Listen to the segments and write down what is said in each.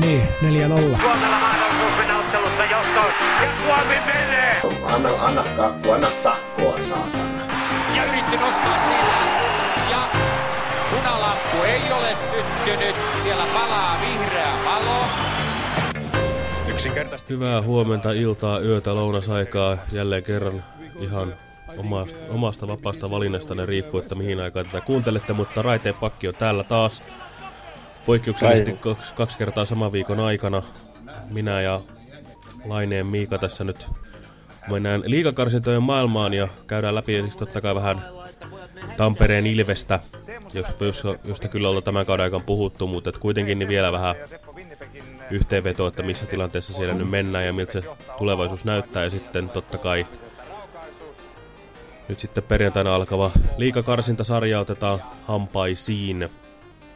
Niin, 4-0. Suomella ottelussa johtoon. Ja Suomi menee! Anna, anna kakku, anna sakkoa, saatana. ja yritti nostaa sillä. Ja punalamppu ei ole syttynyt. Siellä palaa vihreä valo. Yksinkertaisesti. Hyvää huomenta, iltaa, yötä, lounasaikaa. Jälleen kerran ihan omasta, omasta vapaasta valinnastanne riippuu, että mihin aikaan tätä kuuntelette, mutta Raiteen pakki on täällä taas. Poikkeuksellisesti kaksi, kaksi kertaa saman viikon aikana. Minä ja Laineen Miika tässä nyt mennään liikakarsintojen maailmaan ja käydään läpi siis totta kai vähän Tampereen Ilvestä, jos, jos, josta kyllä ollaan tämän kauden aikaan puhuttu, mutta kuitenkin niin vielä vähän yhteenveto, että missä tilanteessa siellä nyt mennään ja miltä se tulevaisuus näyttää. Ja sitten totta kai nyt sitten perjantaina alkava liikakarsintasarja otetaan hampaisiin.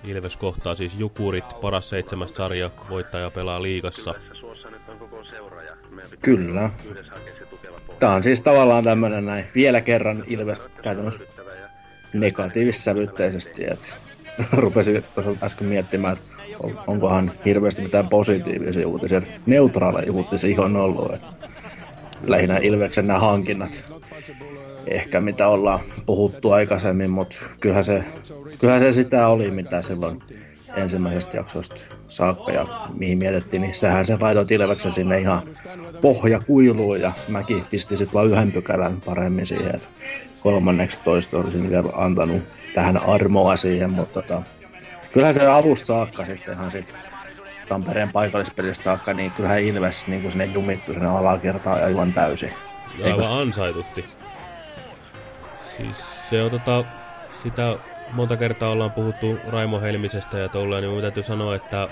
Ilves kohtaa siis Jukurit, paras seitsemäs sarja, voittaja pelaa liigassa. Kyllä. Tämä on siis tavallaan tämmöinen näin, vielä kerran Ilves käytännössä negatiivissävytteisesti, että rupesin äsken miettimään, että on- onkohan hirveästi mitään positiivisia uutisia, neutraaleja uutisia ihan ollut, että lähinnä Ilveksen nämä hankinnat, ehkä mitä ollaan puhuttu aikaisemmin, mutta kyllähän se, kyllähän se sitä oli, mitä silloin ensimmäisestä jaksosta saakka ja mihin mietittiin, niin sehän se laitoi Ilveksen sinne ihan pohjakuiluun ja mäkin pistin sitten vain yhden pykälän paremmin siihen, että kolmanneksi toista olisin vielä antanut tähän armoa siihen, mutta tota, kyllähän se alusta saakka sitten ihan sit Tampereen paikallispelistä saakka, niin kyllähän Ilves niin kuin sinne jumittu sinne alakertaan aivan täysin. Aivan ansaitusti. Siis se on tota, sitä monta kertaa ollaan puhuttu Raimo Helmisestä ja tolleen, niin mun täytyy sanoa, että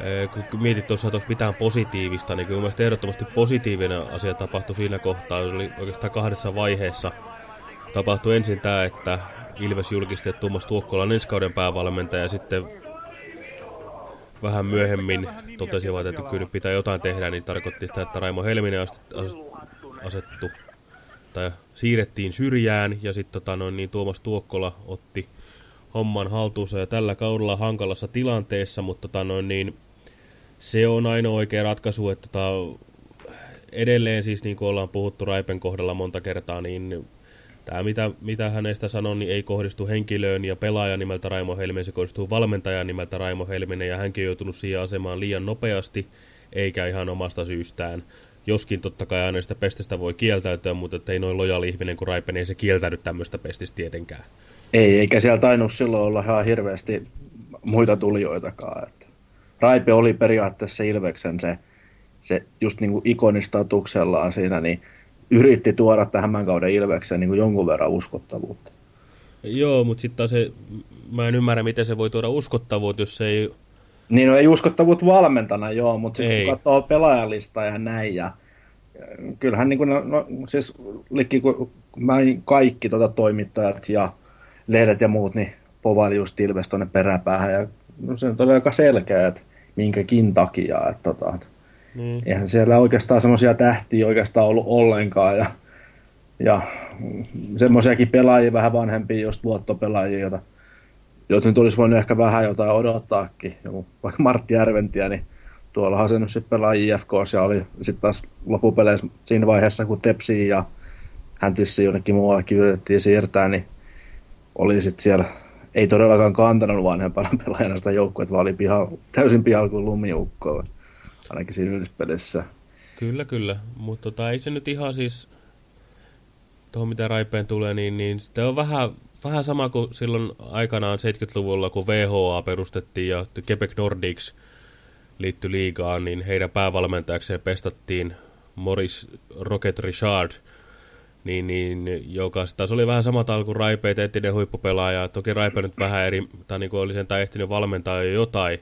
eh, kun mietit tuossa, että onko mitään positiivista, niin kyllä mun mielestä ehdottomasti positiivinen asia tapahtui siinä kohtaa. Se oli oikeastaan kahdessa vaiheessa. Tapahtui ensin tämä, että Ilves julkisti, että Tuomas Tuokkola on ensi kauden päävalmentaja ja sitten vähän myöhemmin totesivat, että kyllä pitää jotain tehdä, niin tarkoitti sitä, että Raimo Helminen asettu tai siirrettiin syrjään ja sitten tota, noin, niin Tuomas Tuokkola otti homman haltuunsa ja tällä kaudella hankalassa tilanteessa, mutta tota, noin, niin, se on ainoa oikea ratkaisu, että tota, edelleen siis niin kuin ollaan puhuttu Raipen kohdalla monta kertaa, niin tämä mitä, mitä hänestä sanon, niin ei kohdistu henkilöön ja pelaajan nimeltä Raimo Helminen, se kohdistuu valmentajan nimeltä Raimo Helminen ja hänkin on joutunut siihen asemaan liian nopeasti, eikä ihan omasta syystään. Joskin totta kai aina sitä pestistä voi kieltäytyä, mutta ei noin lojaali ihminen kuin Raipen, ei se kieltäydy tämmöistä pestistä tietenkään. Ei, eikä siellä tainnut silloin olla ihan hirveästi muita tulijoitakaan. Että Raipe oli periaatteessa Ilveksen se, se just niin kuin ikonistatuksellaan siinä, niin yritti tuoda tähän kauden Ilvekseen niin kuin jonkun verran uskottavuutta. Joo, mutta sitten taas se, mä en ymmärrä, miten se voi tuoda uskottavuutta, jos se ei... Niin, no ei uskottavuutta valmentana, joo, mutta sitten kun katsoo pelaajalista ja näin, ja ja kyllähän niin kuin, no, siis likki, kun mä kaikki tota, toimittajat ja lehdet ja muut, niin povaili just Ilves tuonne peräpäähän, ja no, se on aika selkeä, että minkäkin takia, että tota, että Niin. eihän siellä oikeastaan semmoisia tähtiä oikeastaan ollut ollenkaan, ja, ja semmoisiakin pelaajia, vähän vanhempia, just luottopelaajia, joita, joita nyt olisi voinut ehkä vähän jotain odottaakin, joku, vaikka Martti Järventiä, niin tuollahan se nyt sitten pelaa IFKs ja oli sitten taas loppupeleissä siinä vaiheessa, kun Tepsiin ja hän tietysti jonnekin muuallekin yritettiin siirtää, niin oli sitten siellä, ei todellakaan kantanut vanhempana pelaajana sitä joukkuetta, vaan oli piha, täysin pihalla kuin lumiukko, ainakin siinä yhdispelissä. Kyllä, kyllä. Mutta tota, ei se nyt ihan siis, tuohon mitä Raipeen tulee, niin, niin se on vähän, vähän sama kuin silloin aikanaan 70-luvulla, kun VHA perustettiin ja Quebec Nordics liittyi liigaan, niin heidän päävalmentajakseen pestattiin Morris Rocket Richard, niin, niin, joka taas oli vähän sama tal kuin Raipe, että entinen huippupelaaja. Toki Raipe nyt vähän eri, tai niin kuin oli sen tai ehtinyt valmentaa jo jotain,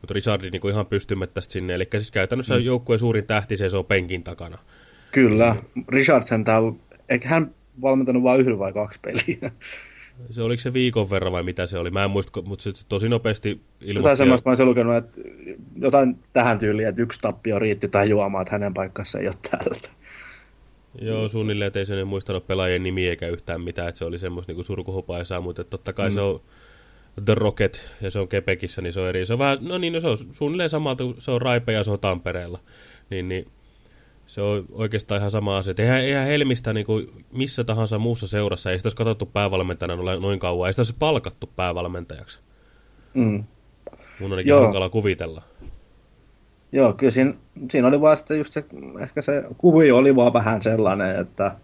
mutta Richardi niin ihan pystymättä sinne. Eli siis käytännössä mm. joukkueen suurin tähti seisoo penkin takana. Kyllä, Richardson, tää, eikö hän valmentanut vain yhden vai kaksi peliä? Se oliko se viikon verran vai mitä se oli? Mä en muista, mutta se tosi nopeasti Jotain ilmoitti. semmoista mä olisin lukenut, että jotain tähän tyyliin, että yksi tappio riitti tai juomaan, että hänen paikkansa ei ole täältä. Joo, suunnilleen, että ei sen muistanut pelaajien nimiä eikä yhtään mitään, että se oli semmoista niinku surkuhupaisaa, mutta totta kai mm. se on The Rocket, ja se on Kepekissä, niin se on eri. Se on vähän, no niin, no se on suunnilleen samalta, se on Raipe ja se on Tampereella. Niin, niin se on oikeastaan ihan sama asia. Eihän, eihän Helmistä niin kuin missä tahansa muussa seurassa, ei sitä olisi katsottu päävalmentajana noin kauan, ei sitä olisi palkattu päävalmentajaksi. Mm. Mun on Joo. hankala kuvitella. Joo, kyllä siinä, siinä oli vaan just se, ehkä se kuvio oli vaan vähän sellainen, että,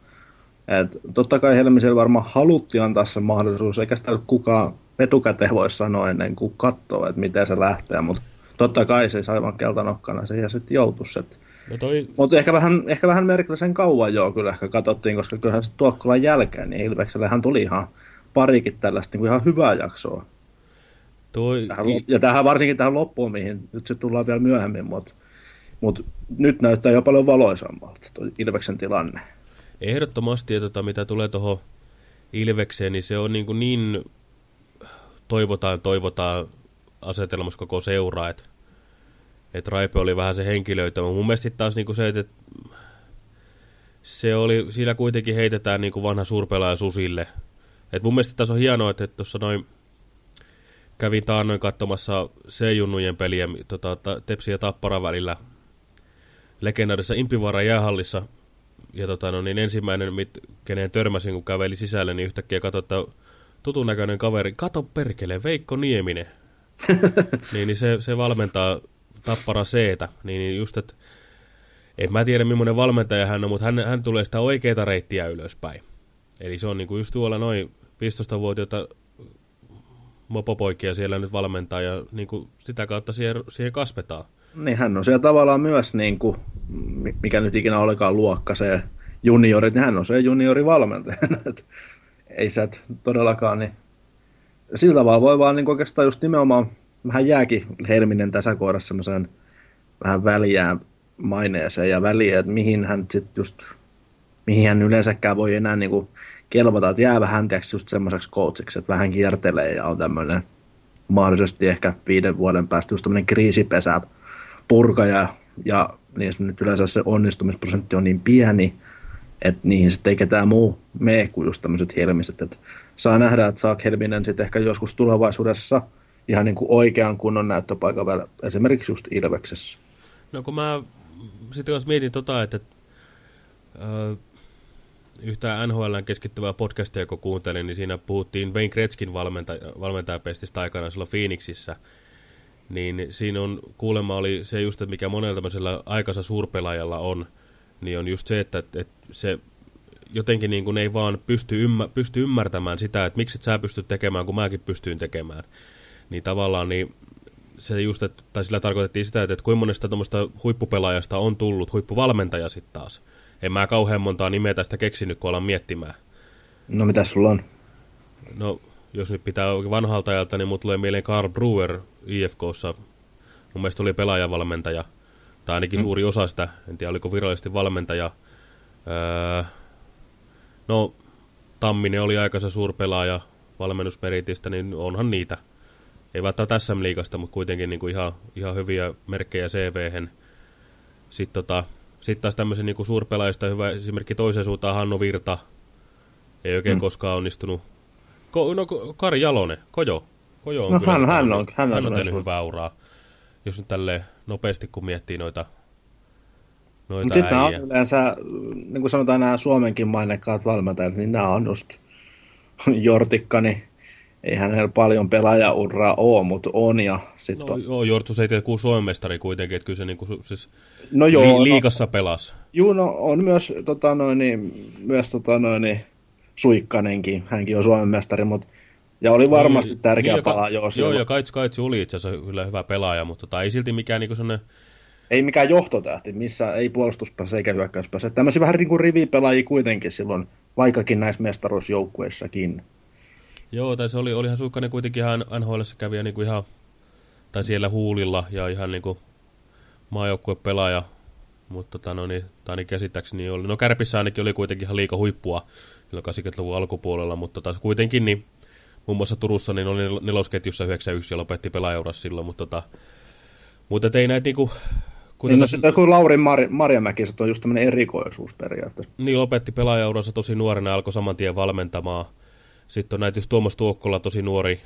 että totta kai Helmisellä varmaan haluttiin antaa se mahdollisuus, eikä sitä kukaan etukäteen voi sanoa ennen kuin katsoo, että miten se lähtee, mutta totta kai se aivan keltanokkana siihen sitten joutuisi. Että No toi... Mutta ehkä vähän, ehkä vähän merkillisen kauan joo kyllä ehkä katsottiin, koska kyllähän se Tuokkolan jälkeen, niin Ilveksellehän tuli ihan parikin tällaista niin kuin ihan hyvää jaksoa. Toi... Tähän, ja tähän varsinkin tähän loppuun, mihin nyt se tullaan vielä myöhemmin, mutta mut nyt näyttää jo paljon valoisammalta tuo Ilveksen tilanne. Ehdottomasti, että tota, mitä tulee tuohon Ilvekseen, niin se on niin, kuin niin toivotaan, toivotaan asetelmassa koko seuraa, että että Raipe oli vähän se henkilöitä. Mun mielestä taas niinku se, että se oli, siinä kuitenkin heitetään niinku vanha suurpelaaja Susille. Et mun mielestä tässä on hienoa, että tuossa noin kävin taannoin katsomassa C-junnujen peliä tota, Tepsi ja Tappara välillä legendaarisessa Impivaara jäähallissa. Ja tota, no, niin ensimmäinen, mit, kenen törmäsin, kun käveli sisälle, niin yhtäkkiä katsoin, että tutun näköinen kaveri, kato perkele, Veikko Nieminen. niin, niin se, se valmentaa tappara c niin, just, että en mä tiedä millainen valmentaja hän on, mutta hän, hän tulee sitä oikeita reittiä ylöspäin. Eli se on niinku just tuolla noin 15-vuotiaita mopopoikia siellä nyt valmentaa ja niinku sitä kautta siihen, siihen kasvetaan. Niin hän on siellä tavallaan myös, niin kuin, mikä nyt ikinä olekaan luokka, se juniori, niin hän on se juniorivalmentaja. Ei sä todellakaan, niin sillä tavalla voi vaan niin oikeastaan just nimenomaan vähän jääkin Helminen tässä kohdassa semmoisen vähän väliään maineeseen ja väliä, että mihin hän sitten just, mihin hän yleensäkään voi enää niinku kelvata, että jää vähän tiiäks, just semmoiseksi coachiksi, että vähän kiertelee ja on tämmöinen mahdollisesti ehkä viiden vuoden päästä just tämmöinen kriisipesä purkaja ja niin nyt yleensä se onnistumisprosentti on niin pieni, että niihin sitten ei ketään muu mene kuin just tämmöiset helmiset. Että saa nähdä, että saa Helminen sitten ehkä joskus tulevaisuudessa – ihan niin kuin oikean kunnon näyttöpaikan välillä, esimerkiksi just Ilveksessä. No kun mä sitten jos mietin tota, että äh, yhtä NHLn keskittyvää podcastia, kun kuuntelin, niin siinä puhuttiin Wayne Gretzkin valmentaja, valmentajapestistä aikana silloin Phoenixissä. Niin siinä on, kuulemma oli se just, että mikä monella tämmöisellä aikansa suurpelaajalla on, niin on just se, että, että se jotenkin niin kuin ei vaan pysty, ymmär, pysty ymmärtämään sitä, että miksi et sä pystyt tekemään, kun mäkin pystyin tekemään niin tavallaan niin se just, että, tai sillä tarkoitettiin sitä, että, että kuinka monesta tuommoista huippupelaajasta on tullut huippuvalmentaja sitten taas. En mä kauhean montaa nimeä tästä keksinyt, kun alan miettimään. No mitä sulla on? No, jos nyt pitää vanhalta ajalta, niin mut tulee mieleen Carl Brewer IFKssa. Mun mielestä oli pelaajavalmentaja, tai ainakin mm. suuri osa sitä. En tiedä, oliko virallisesti valmentaja. Öö, no, Tamminen oli aikansa suurpelaaja valmennusmeritistä, niin onhan niitä ei välttämättä SM-liigasta, mutta kuitenkin niin kuin ihan, ihan hyviä merkkejä CV-hen. Sitten tota, sit taas tämmöisen niin suurpelaajista hyvä esimerkki toiseen suuntaan Hannu Virta. Ei oikein mm. koskaan onnistunut. Ko, no, Kari Jalonen, Kojo. Kojo on no, kyllä hän, hän, on, hän, hän on tehnyt hyvää uraa. Jos nyt tälle nopeasti kun miettii noita noita Sitten on yleensä, niin kuin sanotaan nämä Suomenkin mainekkaat valmentajat, niin nämä on just Jortikkani, ei hänellä paljon pelaajauraa ole, mutta on. Ja sit no, on... joo, tiedä kuin Suomen mestari kuitenkin, että kyllä se niinku, siis no joo, li liikassa no, pelas. Joo, no on myös, tota noin, niin, myös tota noin, niin, Suikkanenkin, hänkin on Suomen mestari, mutta ja oli varmasti no, tärkeä niin, palaa. Joo, joo ja Kaitsu Kaitsu oli itse asiassa kyllä hyvä pelaaja, mutta tota, ei silti mikään niinku sellainen... Ei mikään johtotähti, missä ei puolustuspäässä eikä hyökkäyspäässä. Tämmöisiä vähän niin kuin rivipelaajia kuitenkin silloin, vaikkakin näissä mestaruusjoukkueissakin. Joo, tai se oli, olihan Suikkanen kuitenkin ihan nhl kävi niin kuin ihan, tai siellä huulilla ja ihan niin kuin pelaaja, mutta tota, no niin, tai niin käsittääkseni oli. No Kärpissä ainakin oli kuitenkin ihan liika huippua 80-luvun alkupuolella, mutta tota, kuitenkin niin, muun muassa Turussa niin oli nelosketjussa 91 ja lopetti pelaajaurassa silloin, mutta tota, mutta ei näitä niinku... Niin, no sitten kun Lauri Mar Marjamäki, se on just tämmöinen erikoisuus periaatteessa. Niin, lopetti pelaajauransa tosi nuorena ja alkoi saman tien valmentamaan sitten on näitä Tuomas Tuokkola, tosi nuori,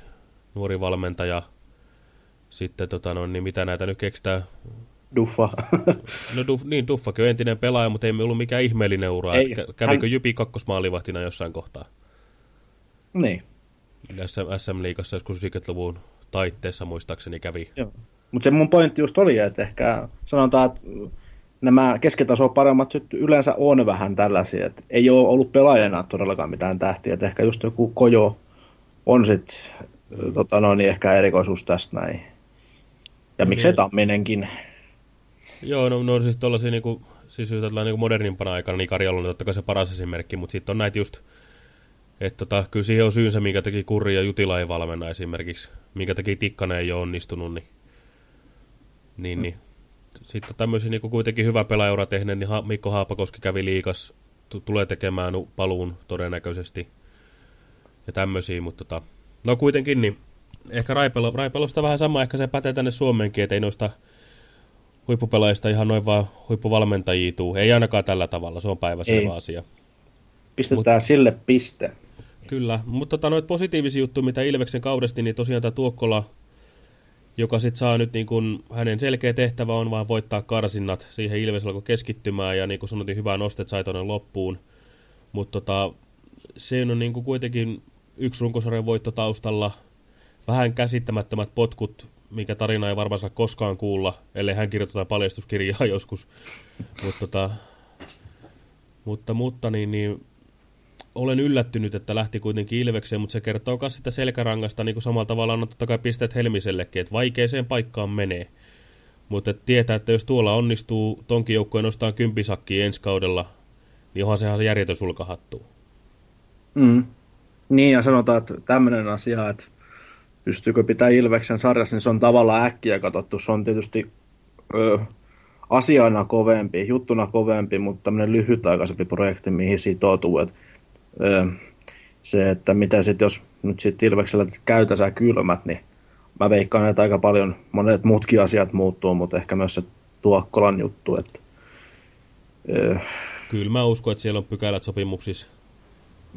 nuori valmentaja. Sitten tota, no, niin mitä näitä nyt keksitään? Duffa. No Duff, niin, Duffakin on entinen pelaaja, mutta ei me ollut mikään ihmeellinen ura. Ei, Että kä- kävikö hän- Jypi kakkosmaalivahtina jossain kohtaa? niin. SM, SM-liigassa joskus 90-luvun taitteessa muistaakseni kävi. Joo. Mutta se mun pointti just oli, että ehkä sanotaan, että nämä keskitason paremmat yleensä on vähän tällaisia, että ei ole ollut pelaajana todellakaan mitään tähtiä, että ehkä just joku Kojo on sitten tota noin, niin ehkä erikoisuus tästä näin. Ja miksei Niin. Tamminenkin. Joo, no, no siis tuollaisia niinku, siis niinku modernimpana aikana, niin Kari on totta kai se paras esimerkki, mutta sitten on näitä just, että tota, kyllä siihen on syynsä, minkä takia Kurri ja Jutila ei valmenna esimerkiksi, minkä takia Tikkanen ei ole onnistunut, niin, niin, niin. Sitten tämmöisiä niinku kuitenkin hyvä pelaajaura tehneet, niin Mikko Haapakoski kävi liikas, tulee tekemään paluun todennäköisesti ja tämmöisiä, mutta tota, no kuitenkin niin, ehkä Raipelo, Raipelosta vähän sama, ehkä se pätee tänne Suomeenkin, että ei noista huippupelaajista ihan noin vaan huippuvalmentajia tuu. Ei ainakaan tällä tavalla, se on päiväselvä Ei. asia. Pistetään Mut... sille piste. Kyllä, mutta tota, noita positiivisia juttuja, mitä Ilveksen kaudesti, niin tosiaan tämä Tuokkola, joka sitten saa nyt niin kun, hänen selkeä tehtävä on vaan voittaa karsinnat, siihen Ilves alkoi keskittymään ja niin kuin sanotin, hyvää nostet sai tuonne loppuun. Mutta tota, se on niin kuin kuitenkin yksi runkosarjan voitto taustalla, vähän käsittämättömät potkut, mikä tarina ei varmaan saa koskaan kuulla, ellei hän kirjoita jotain paljastuskirjaa joskus. Mutta tota, mutta, mutta niin, niin, olen yllättynyt, että lähti kuitenkin Ilvekseen, mutta se kertoo myös sitä selkärangasta niin kuin samalla tavalla on totta kai pisteet Helmisellekin, että vaikeeseen paikkaan menee. Mutta et tietää, että jos tuolla onnistuu tonkin joukkojen nostaa kympisakkiin ensi kaudella, niin onhan sehän se järjetön sulkahattuu. Mm. Niin, ja sanotaan, että tämmöinen asia, että pystyykö pitää Ilveksen sarjassa, niin se on tavallaan äkkiä katsottu. Se on tietysti ö, asiana kovempi, juttuna kovempi, mutta tämmöinen lyhytaikaisempi projekti, mihin sitoutuu. Et, ö, se, että mitä sitten, jos nyt sitten Ilveksellä käytäsää kylmät, niin mä veikkaan, että aika paljon monet muutkin asiat muuttuu, mutta ehkä myös se Tuokkolan juttu, että Kyllä mä uskon, että siellä on pykälät sopimuksissa.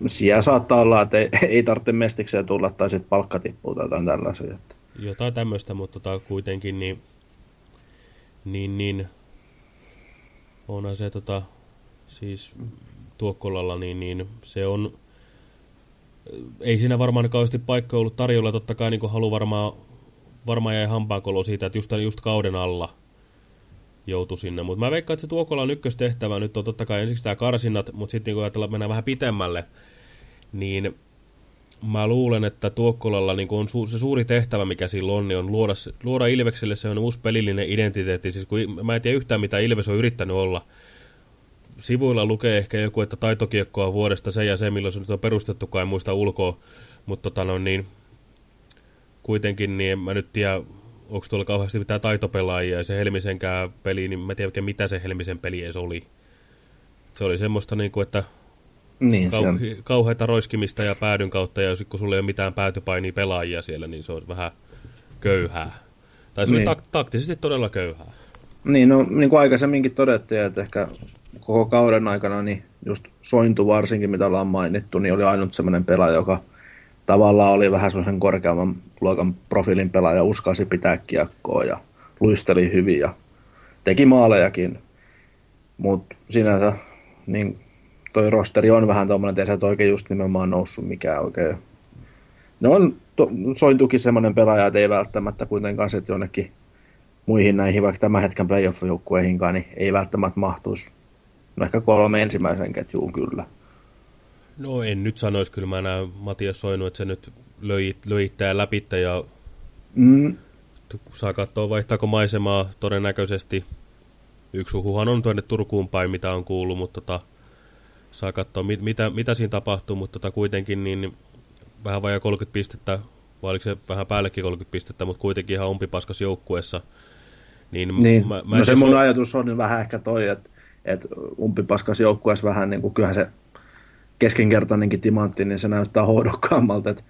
siellä saattaa olla, että ei, ei tarvitse mestikseen tulla tai sitten palkka tippuu tai jotain tällaisia. Että. Jotain tämmöistä, mutta tota, kuitenkin niin, niin, niin onhan se tota, siis Tuokkolalla, niin, niin se on, ei siinä varmaan kauheasti paikka ollut tarjolla, totta kai niin halu varmaan, varmaan jäi hampaankolo siitä, että just, just kauden alla joutui sinne, mutta mä veikkaan, että se Tuokkolan ykköstehtävä nyt on totta kai ensiksi tämä karsinnat, mutta sitten kun ajatellaan, että mennään vähän pitemmälle, niin mä luulen, että Tuokkolalla niin on su se suuri tehtävä, mikä sillä on, niin on luoda, luoda Ilvekselle se on uusi pelillinen identiteetti. Siis kun, mä en tiedä yhtään, mitä Ilves on yrittänyt olla. Sivuilla lukee ehkä joku, että taitokiekkoa vuodesta se ja se, milloin se nyt on perustettukaan, en muista ulkoa. Mutta tota no, niin, kuitenkin niin en mä nyt tiedä, onko tuolla kauheasti mitään taitopelaajia ja se Helmisenkään peli, niin mä en tiedä oikein mitä se Helmisen peli edes oli. Se oli semmoista, niin kuin, että Niin. Kau kauheita roiskimista ja päädyn kautta, ja sit kun sulla ei ole mitään päätypainia pelaajia siellä, niin se on vähän köyhää. Tai se. Niin. oli tak taktisesti todella köyhää. Niin, no niin kuin aikaisemminkin todettiin, että ehkä koko kauden aikana niin just Sointu varsinkin, mitä ollaan mainittu, niin oli ainut semmoinen pelaaja, joka tavallaan oli vähän semmoisen korkeamman luokan profiilin pelaaja, uskalsi pitää kiekkoa ja luisteli hyvin ja teki maalejakin. Mutta sinänsä niin toi rosteri on vähän tuommoinen, että ei sieltä oikein just nimenomaan noussut mikään oikein. Ne on to, Sointukin semmoinen pelaaja, että ei välttämättä kuitenkaan sitten jonnekin muihin näihin, vaikka tämän hetken playoff-joukkueihinkaan, niin ei välttämättä mahtuisi. No ehkä kolme ensimmäisen ketjuun kyllä. No en nyt sanoisi, kyllä mä näen Matias Soinu, että se nyt löi, löittää läpitte ja Mm, saa katsoa vaihtaako maisemaa todennäköisesti. Yksi huhuhan on tuonne Turkuun päin, mitä on kuullut, mutta tota, saa katsoa mit, mitä, mitä siinä tapahtuu, mutta tota, kuitenkin niin vähän vajaa 30 pistettä, vai oliko se vähän päällekin 30 pistettä, mutta kuitenkin ihan umpipaskas joukkueessa. Niin, niin. Mä, mä no se mun so- ajatus on nyt vähän ehkä toi, että, että umpipaskas joukkueessa vähän niin kuin kyllähän se keskinkertainenkin timantti, niin se näyttää hohdokkaammalta, että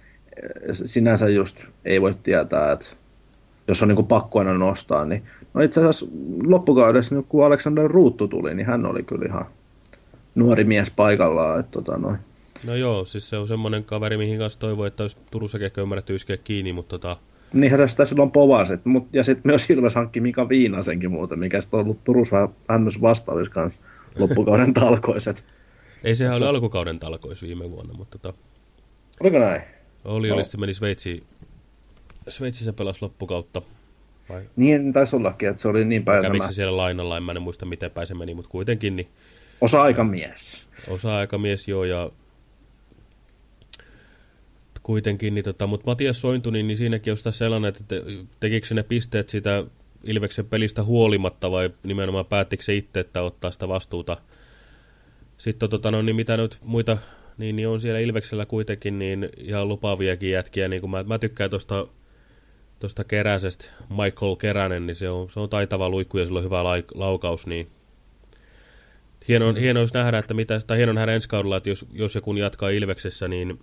sinänsä just ei voi tietää, että jos on niin kuin pakko aina nostaa, niin no itse asiassa loppukaudessa, nyt kun Alexander Ruuttu tuli, niin hän oli kyllä ihan nuori mies paikallaan, että tota noin. No joo, siis se on semmoinen kaveri, mihin kanssa toivoo, että olisi Turussakin ehkä ymmärretty iskeä kiinni, mutta tota... Niinhän sitä silloin povasit, mut, ja sitten myös Ilves hankki Mika Viinasenkin muuten, mikä sitten on ollut Turussa vähän myös vastaavissa kanssa loppukauden talkoiset. Ei sehän oli alkukauden talkois viime vuonna, mutta tota... Oliko näin? Oli, oli, se meni Sveitsiin. Sveitsissä pelasi loppukautta. Vai Niin taisi ollakin, että se oli niin päin kävikö se siellä lainalla, en mä en muista miten päin se meni, mutta kuitenkin niin osa-aikamies. osa-aikamies joo ja kuitenkin, niin tota, mutta Matias Sointuni, niin siinäkin on sitä sellainen, että te, tekikö ne pisteet sitä Ilveksen pelistä huolimatta vai nimenomaan päättikö se itse, että ottaa sitä vastuuta. Sitten tota, no, niin mitä nyt muita, niin, niin on siellä Ilveksellä kuitenkin niin ihan lupaaviakin jätkiä, niin kuin mä, mä tykkään tuosta tuosta Keräsestä, Michael Keränen, niin se on, se on taitava luikku ja sillä on hyvä laik, laukaus, niin hieno, hieno olisi nähdä, että mitä, tai hieno nähdä ensi kaudella, että jos, jos ja kun jatkaa Ilveksessä, niin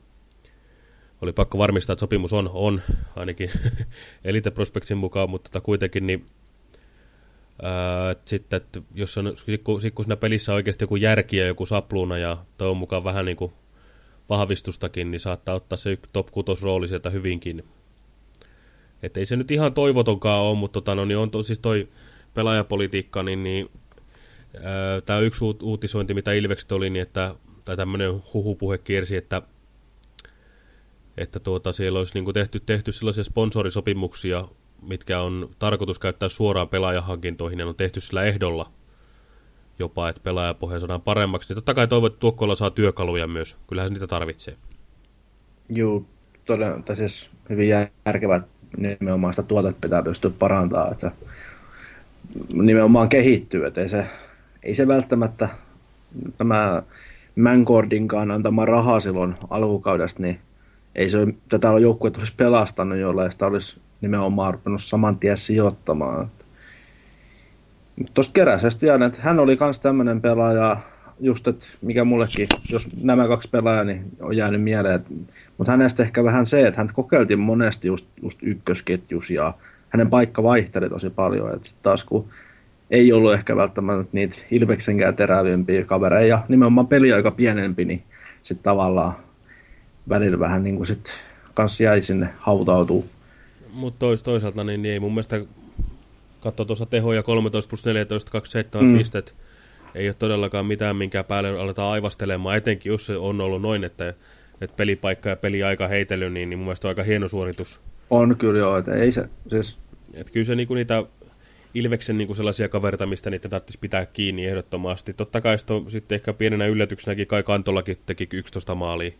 oli pakko varmistaa, että sopimus on, on ainakin Elite Prospectsin mukaan, mutta tota kuitenkin niin ää, et sitten, että jos on, kun, kun siinä pelissä on oikeasti joku järki ja joku sapluuna ja toivon mukaan vähän niin kuin vahvistustakin, niin saattaa ottaa se top 6 rooli sieltä hyvinkin. Että ei se nyt ihan toivotonkaan ole, mutta tota, no, niin on to, siis toi pelaajapolitiikka, niin, niin tämä yksi uut, uutisointi, mitä Ilvekset oli, niin että, tai tämmöinen huhupuhe kiersi, että että tuota, siellä olisi niin tehty, tehty sellaisia sponsorisopimuksia, mitkä on tarkoitus käyttää suoraan pelaajahankintoihin ja on tehty sillä ehdolla jopa, että pelaajapohja saadaan paremmaksi. Niin totta kai toivon, että Tuokkola saa työkaluja myös. Kyllähän se niitä tarvitsee. Joo, todella, siis hyvin järkevää, että nimenomaan sitä tuotetta pitää pystyä parantamaan, että nimenomaan kehittyy, että ei se, ei se välttämättä tämä Mancordinkaan antama raha silloin alkukaudesta, niin ei se tätä joukkuetta olisi pelastanut, jolla sitä olisi nimenomaan rupennut saman tien sijoittamaan. Mutta tuosta keräisestä jään, että hän oli myös tämmöinen pelaaja, just että mikä mullekin, jos nämä kaksi pelaajaa, niin on jäänyt mieleen. Mutta hänestä ehkä vähän se, että hän kokeiltiin monesti just, just ykkösketjus ja hänen paikka vaihteli tosi paljon. Että taas kun ei ollut ehkä välttämättä niitä Ilveksenkään terävimpiä kavereja ja nimenomaan peli aika pienempi, niin sitten tavallaan välillä vähän niin kuin sit kans jäi sinne hautautuu. Mutta tois, toisaalta niin, niin ei mun mielestä katso tuossa tehoja 13 plus 14, 27 mm. pistet. Ei ole todellakaan mitään, minkä päälle aletaan aivastelemaan, etenkin jos se on ollut noin, että, että pelipaikka ja peliaika heitely, niin, niin mun mielestä on aika hieno suoritus. On kyllä joo, että ei se, siis... Että kyllä se niinku niitä Ilveksen niinku sellaisia kaverita, mistä niitä tarvitsisi pitää kiinni ehdottomasti. Totta kai sitten ehkä pienenä yllätyksenäkin Kai Kantolakin teki 11 maalia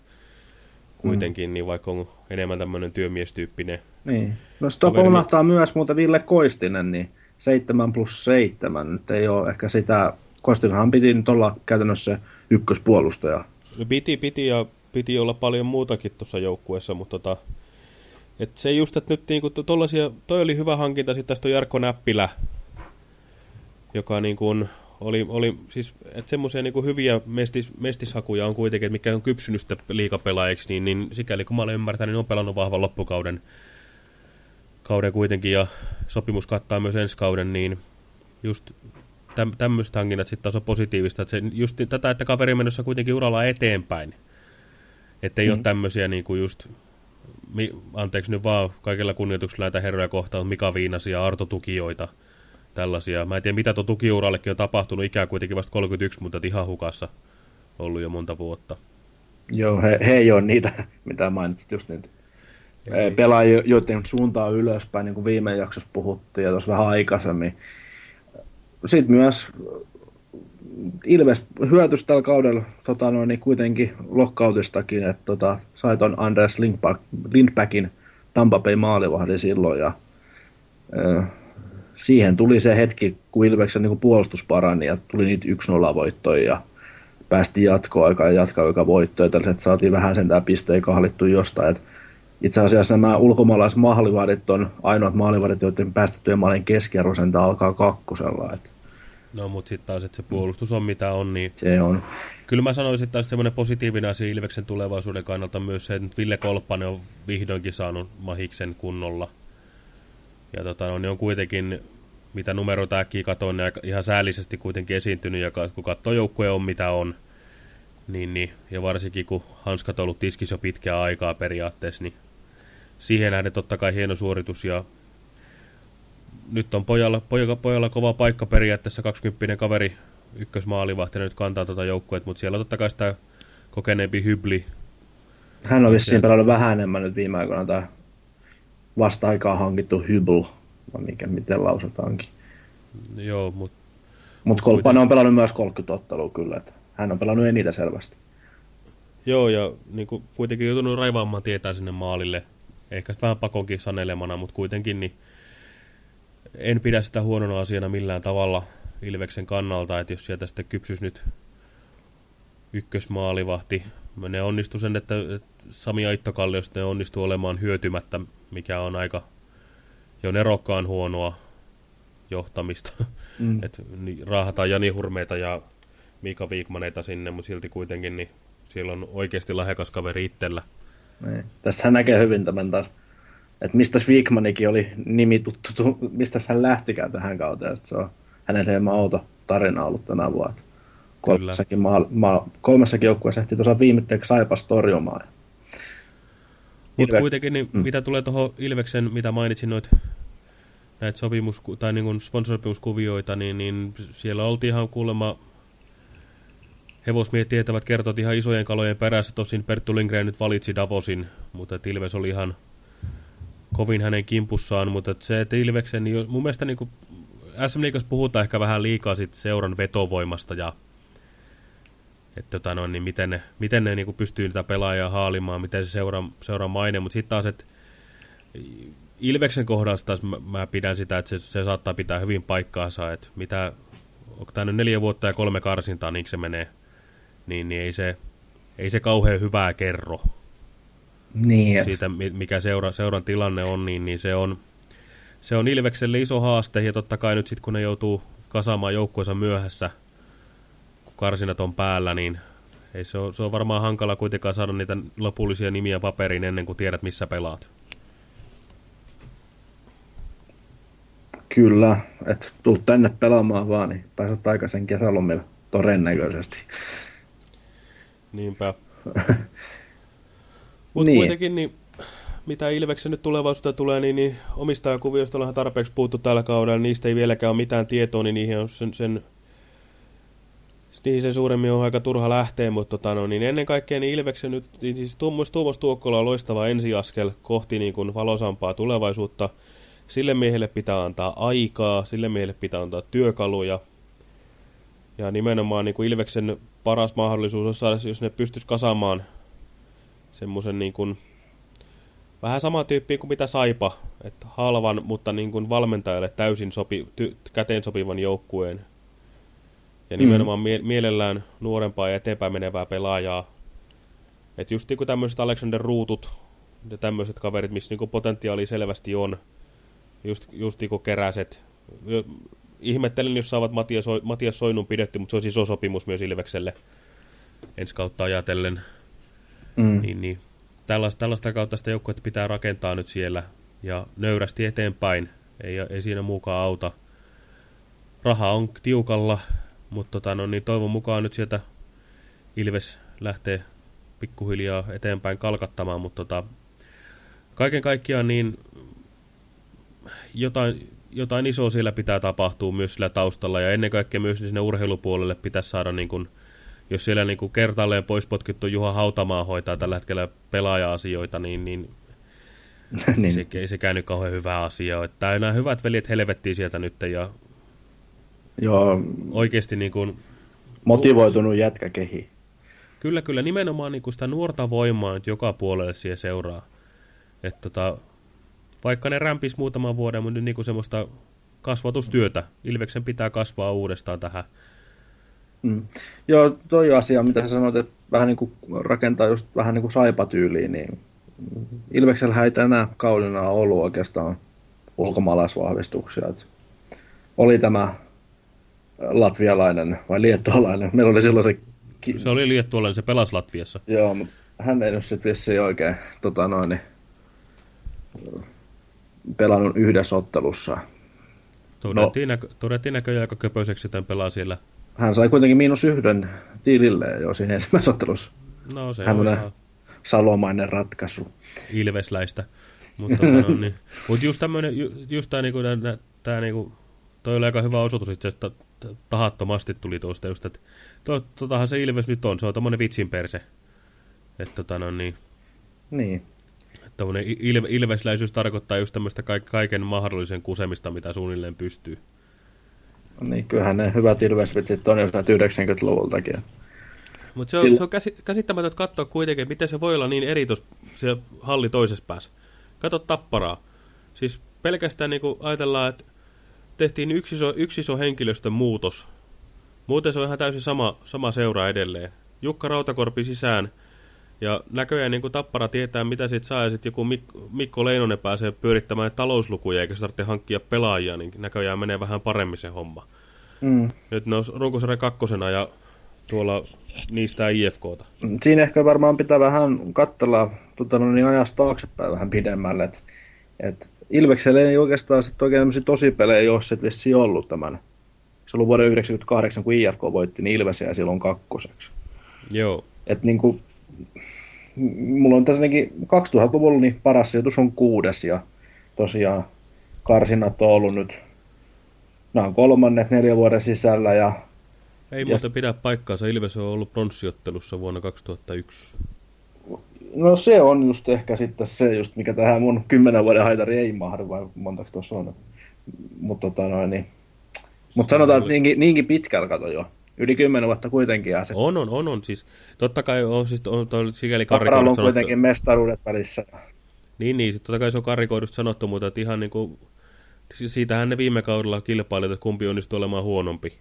kuitenkin, mm. niin vaikka on enemmän tämmöinen työmiestyyppinen. Niin. No sitten unohtaa myös muuta Ville Koistinen, niin 7 plus 7, nyt ei ole ehkä sitä, Koistinenhan piti nyt olla käytännössä ykköspuolustaja. No piti, piti ja piti olla paljon muutakin tuossa joukkueessa, mutta tota, et se just, että nyt niinku tollasia, toi oli hyvä hankinta, sitten tästä on Jarkko Näppilä, joka niinku on oli, oli siis, että semmoisia niin hyviä mestis, mestishakuja on kuitenkin, että mikä on kypsynyt sitä liikapelaajiksi, niin, niin sikäli kun mä olen ymmärtänyt, niin on pelannut vahvan loppukauden kauden kuitenkin, ja sopimus kattaa myös ensi kauden, niin just täm, tämmöistä hankinnat sitten taas on positiivista, että se, just tätä, että kaveri menossa kuitenkin uralla eteenpäin, että ei mm. ole tämmöisiä niin kuin just, mi, anteeksi nyt vaan kaikella kunnioituksella näitä herroja kohtaan, Mika Viinasia, Arto Tukijoita, tällaisia. Mä en tiedä, mitä tuo tukiurallekin on tapahtunut. Ikää kuitenkin vasta 31, mutta ihan hukassa ollut jo monta vuotta. Joo, he, he ei ole niitä, mitä mainitsit just niitä ei. pelaajia, joiden suuntaa ylöspäin, niin kuin viime jaksossa puhuttiin ja tuossa vähän aikaisemmin. Sitten myös Ilves hyötys tällä kaudella tota, no, niin kuitenkin lokkautistakin, että tota, sai ton Andres Lindback, Lindbackin Tampa Bay maalivahdin silloin ja siihen tuli se hetki, kun Ilveksen niin puolustus parani ja tuli niitä 1-0 voittoja ja päästiin jatkoaikaan ja jatkoaika voittoja, että saatiin vähän sentään pisteen kahlittu jostain. Et itse asiassa nämä ulkomaalaiset maalivahdit on ainoat maalivahdit, joiden päästettyjen maalin keskiarvo alkaa kakkosella. Et. No, mutta sitten taas, että se puolustus on mitä on, niin... Se on. Kyllä mä sanoisin, että taas semmoinen positiivinen asia Ilveksen tulevaisuuden kannalta myös se, että Ville Kolppanen on vihdoinkin saanut mahiksen kunnolla. Ja tota, no, ne on kuitenkin, mitä numeroita äkkiä katoin, ne ihan säällisesti kuitenkin esiintynyt, ja kun katsoo joukkue on mitä on, Niin, niin. Ja varsinkin kun hanskat on ollut tiskissä jo pitkää aikaa periaatteessa, niin siihen nähden totta kai hieno suoritus. Ja nyt on pojalla, pojalla, pojalla kova paikka periaatteessa, 20 kaveri ykkösmaalivahti nyt kantaa tuota joukkueet, mutta siellä on totta kai sitä kokeneempi hybli. Hän on vissiin pelannut vähän enemmän nyt viime aikoina tai vasta-aikaa hankittu hybl, vai mikä, miten lausutaankin. Joo, mutta... Mutta Kolppanen on pelannut myös 30 ottelua kyllä, että hän on pelannut eniten selvästi. Joo, ja niin kuin, kuitenkin joutunut raivaamaan tietää sinne maalille. Ehkä sitä vähän pakonkin sanelemana, mutta kuitenkin niin en pidä sitä huonona asiana millään tavalla Ilveksen kannalta, että jos sieltä sitten kypsys nyt ykkösmaalivahti, ne onnistu sen, että Sami Aittokalliosta ne onnistuu olemaan hyötymättä, mikä on aika jo nerokkaan huonoa johtamista. Mm. että niin, raahataan Jani Hurmeita ja Mika Viikmaneita sinne, mutta silti kuitenkin niin siellä on oikeasti lahjakas kaveri itsellä. Niin. Tästä näkee hyvin tämän taas, että mistä Viikmanikin oli nimi tuttu, mistä hän lähtikään tähän kauteen. Että se on hänen hieman outo tarina ollut tänä vuonna. Kolmassakin, maa, maa, kolmassakin joukkueessa ehti tuossa viimetteeksi Saipas torjumaan. Mutta kuitenkin, niin, mm. mitä tulee tuohon Ilveksen, mitä mainitsin noit näitä sopimus- tai niin sponsorisopimuskuvioita, niin, niin siellä oltiin ihan kuulemma hevosmiehet tietävät kertovat ihan isojen kalojen perässä. Tosin Perttu Lindgren nyt valitsi Davosin, mutta Ilves oli ihan kovin hänen kimpussaan. Mutta se, että Ilveksen, niin mun mielestä niin SM Liigassa puhutaan ehkä vähän liikaa sit seuran vetovoimasta ja että tota noin, niin miten ne, miten ne niin pystyy niitä pelaajia haalimaan, miten se seuraa, seuraa maine, mutta sitten taas, että Ilveksen kohdassa taas mä, mä pidän sitä, että se, se saattaa pitää hyvin paikkaansa, että mitä, onko tämä nyt neljä vuotta ja kolme karsintaa, niin se menee, niin, niin ei, se, ei se kauhean hyvää kerro. Niin. Siitä, mikä seura, seuran tilanne on, niin, niin se on, se on Ilvekselle iso haaste, ja totta kai nyt sitten kun ne joutuu kasaamaan joukkueensa myöhässä, karsinat on päällä, niin ei se, on, se on varmaan hankala kuitenkaan saada niitä lopullisia nimiä paperiin ennen kuin tiedät, missä pelaat. Kyllä, että tuu tänne pelaamaan vaan, niin pääset aikaisen kesälomille todennäköisesti. Niinpä. Mutta niin. kuitenkin, niin mitä Ilveksen nyt tulevaisuutta tulee, niin, niin omistajakuviosta ollaan tarpeeksi puhuttu tällä kaudella, niistä ei vieläkään ole mitään tietoa, niin niihin on sen, sen niihin sen suuremmin on aika turha lähteä, mutta tota, no, niin ennen kaikkea niin Ilveksen nyt, niin siis Tuomas, Tuomas Tuokkola on loistava ensiaskel kohti niin kuin valosampaa tulevaisuutta. Sille miehelle pitää antaa aikaa, sille miehelle pitää antaa työkaluja. Ja nimenomaan niin kuin Ilveksen paras mahdollisuus on saada, jos ne pystyisi kasaamaan semmoisen niin kuin Vähän sama tyyppi kuin mitä Saipa, että halvan, mutta niin kuin valmentajalle täysin sopi, ty, käteen sopivan joukkueen. Ja mm. nimenomaan mm. mie mielellään nuorempaa ja eteenpäin menevää pelaajaa. Että just niin kuin tämmöiset Alexander Ruutut ja tämmöiset kaverit, missä niin kuin potentiaali selvästi on. Just, just niin kuin keräset. Ihmettelen, jos saavat Matias, Matias Soinun pidetty, mutta se olisi iso sopimus myös Ilvekselle ensi kautta ajatellen. Mm. Niin, niin tällaista, tällaista kautta sitä joukkuetta pitää rakentaa nyt siellä ja nöyrästi eteenpäin. Ei, ei siinä muukaan auta. Raha on tiukalla, mutta tota, no, niin toivon mukaan nyt sieltä Ilves lähtee pikkuhiljaa eteenpäin kalkattamaan, mutta tota, kaiken kaikkiaan niin jotain, jotain isoa siellä pitää tapahtua myös sillä taustalla ja ennen kaikkea myös sinne urheilupuolelle pitäisi saada niin kuin jos siellä niin kuin kertaalleen pois potkittu Juha Hautamaa hoitaa tällä hetkellä pelaaja-asioita, niin, niin, niin. Se, ei se käynyt kauhean hyvää asiaa. Että nämä hyvät veljet helvettiin sieltä nyt ja Joo. oikeasti niin kuin, motivoitunut jätkä kehi. Kyllä, kyllä. Nimenomaan niin kuin sitä nuorta voimaa nyt joka puolelle siihen seuraa. Että tota, vaikka ne rämpis muutaman vuoden, mutta nyt niin kuin semmoista kasvatustyötä. Ilveksen pitää kasvaa uudestaan tähän Mm. Joo, toi asia, mitä sä sanoit, että vähän niin kuin rakentaa just vähän niin kuin saipatyyliin, niin Ilveksellä ei tänä kaudena ollut oikeastaan ulkomaalaisvahvistuksia. Että oli tämä latvialainen vai liettualainen. Meillä oli silloin se... Ki- se oli liettualainen, se pelasi Latviassa. Joo, mutta hän ei nyt sitten vissiin oikein tota noin, niin, pelannut yhdessä ottelussa. Todettiin, no, näkö, todettiin näköjään aika köpöiseksi, että pelaa siellä hän sai kuitenkin miinus yhden tilille jo siinä ensimmäisessä ottelussa. No se Hän on ihan salomainen ratkaisu. ilvesläistä. Mutta no, niin. Mut just tämmönen, ju, just tää niinku, tää, tää niinku, toi oli aika hyvä osoitus itse asiassa, ta- ta- tahattomasti tuli tuosta just, että to, totahan se Ilves nyt on, se on tommonen vitsin perse. Että tota no niin, Niin. tommonen il, ilvesläisyys tarkoittaa just tämmöistä kaik, kaiken mahdollisen kusemista, mitä suunnilleen pystyy. Niin, kyllähän ne hyvät ilvesvitsit on jo sieltä 90-luvultakin. Mutta se on, Sillä- se on käsi, käsittämätöntä katsoa kuitenkin, miten se voi olla niin eri tuossa se halli toisessa päässä. Kato tapparaa. Siis pelkästään niin ajatellaan, että tehtiin yksi iso, yksi iso henkilöstön muutos. Muuten se on ihan täysin sama, sama seura edelleen. Jukka Rautakorpi sisään. Ja näköjään niin tappara tietää, mitä siitä saa, ja sitten joku Mik- Mikko Leinonen pääsee pyörittämään talouslukuja, eikä se tarvitse hankkia pelaajia, niin näköjään menee vähän paremmin se homma. Mm. Nyt ne on runkosarja kakkosena ja tuolla niistä IFKta. Siinä ehkä varmaan pitää vähän katsella no niin ajasta taaksepäin vähän pidemmälle. Et, et Ilveksellä ei oikeastaan sit oikein tämmöisiä tosipelejä ole sit vissiin ollut tämän. Se oli vuoden 1998, kun IFK voitti, niin Ilves jäi silloin kakkoseksi. Joo. Et niinku, m- mulla on tässä ainakin 2000-luvulla niin paras sijoitus on kuudes ja tosiaan karsinat on ollut nyt, nämä on kolmannet neljän vuoden sisällä ja Ei muuten pidä paikkaansa. Ilves on ollut pronssiottelussa vuonna 2001. No se on just ehkä sitten se, just mikä tähän mun kymmenen vuoden haitari ei mahdu, vai montako tuossa on. Mutta tota noin, niin. Mut sanotaan, että niinkin, niinkin pitkällä kato jo. Yli kymmenen vuotta kuitenkin. Ja se On, on, on, on. Siis, totta kai on, siis on, on sikäli karikoidusta on sanottu. kuitenkin mestaruudet välissä. Niin, niin, sit totta kai se on karikoidusta sanottu, mutta että ihan niinku, siis siitähän ne viime kaudella kilpailivat, että kumpi onnistuu olemaan huonompi.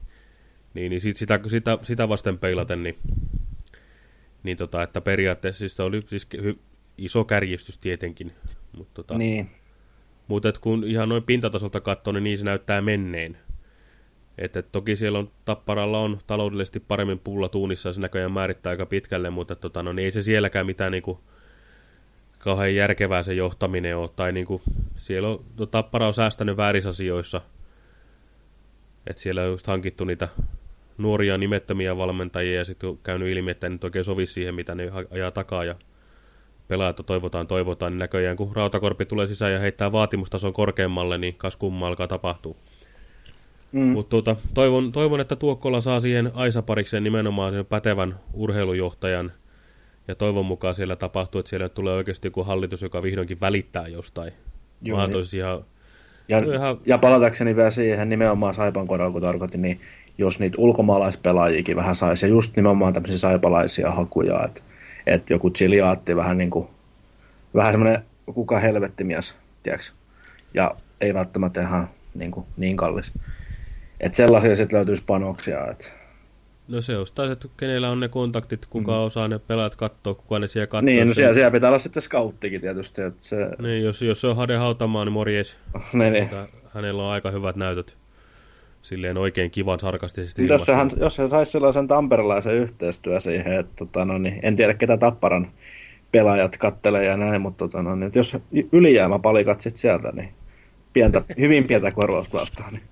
Niin, niin sit sitä, sitä, sitä vasten peilaten, niin, niin tota, että periaatteessa siis se oli siis iso kärjistys tietenkin. Mutta tota, Niin. Mutta kun ihan noin pintatasolta katsoo, niin niin se näyttää menneen. Et, et toki siellä on Tapparalla on taloudellisesti paremmin pulla tuunissa ja se näköjään määrittää aika pitkälle, mutta tota, no, niin ei se sielläkään mitään niinku, kauhean järkevää se johtaminen ole. Tai niinku, siellä on, no, Tappara on säästänyt väärissä asioissa. Et siellä on just hankittu niitä nuoria nimettömiä valmentajia ja sitten on käynyt ilmi, että ei nyt oikein sovi siihen, mitä ne ajaa takaa. Ja pelaajat toivotaan, toivotaan, niin näköjään kun Rautakorpi tulee sisään ja heittää vaatimustason korkeammalle, niin kas kumma alkaa tapahtua. Mm. Mutta tuota, toivon, toivon, että Tuokkola saa siihen Aisa-parikseen nimenomaan sen pätevän urheilujohtajan, ja toivon mukaan siellä tapahtuu, että siellä tulee oikeasti joku hallitus, joka vihdoinkin välittää jostain. Joo, niin. ihan, Ja, No ihan- ja palatakseni vielä siihen nimenomaan Saipan kohdalla, kun tarkoitin, niin jos niitä ulkomaalaispelaajiakin vähän saisi, ja just nimenomaan tämmöisiä saipalaisia hakuja, että et joku Chiliaatti vähän niin kuin, vähän semmoinen kuka helvettimies, tiedätkö? Ja ei välttämättä ihan niin, kuin, niin kallis. Että sellaisia sitten löytyisi panoksia, että no se olisi taas, että kenellä on ne kontaktit, kuka mm. osaa ne pelaajat katsoa, kuka ne siellä katsoo. niin, no siellä, siellä pitää olla sitten scouttikin tietysti, että se, Niin, jos, jos se on Hade Hautamaa, niin morjes. ne. Mutta hänellä on aika hyvät näytöt. Silleen oikein kivan sarkastisesti Jos hän, jos se saisi sellaisen tamperelaisen yhteistyö siihen, että tota, no, niin, en tiedä ketä Tapparan pelaajat kattelee ja näin, mutta tota, no, niin, jos ylijäämäpalikat sit sieltä, niin pientä, hyvin pientä korvausta vastaan, niin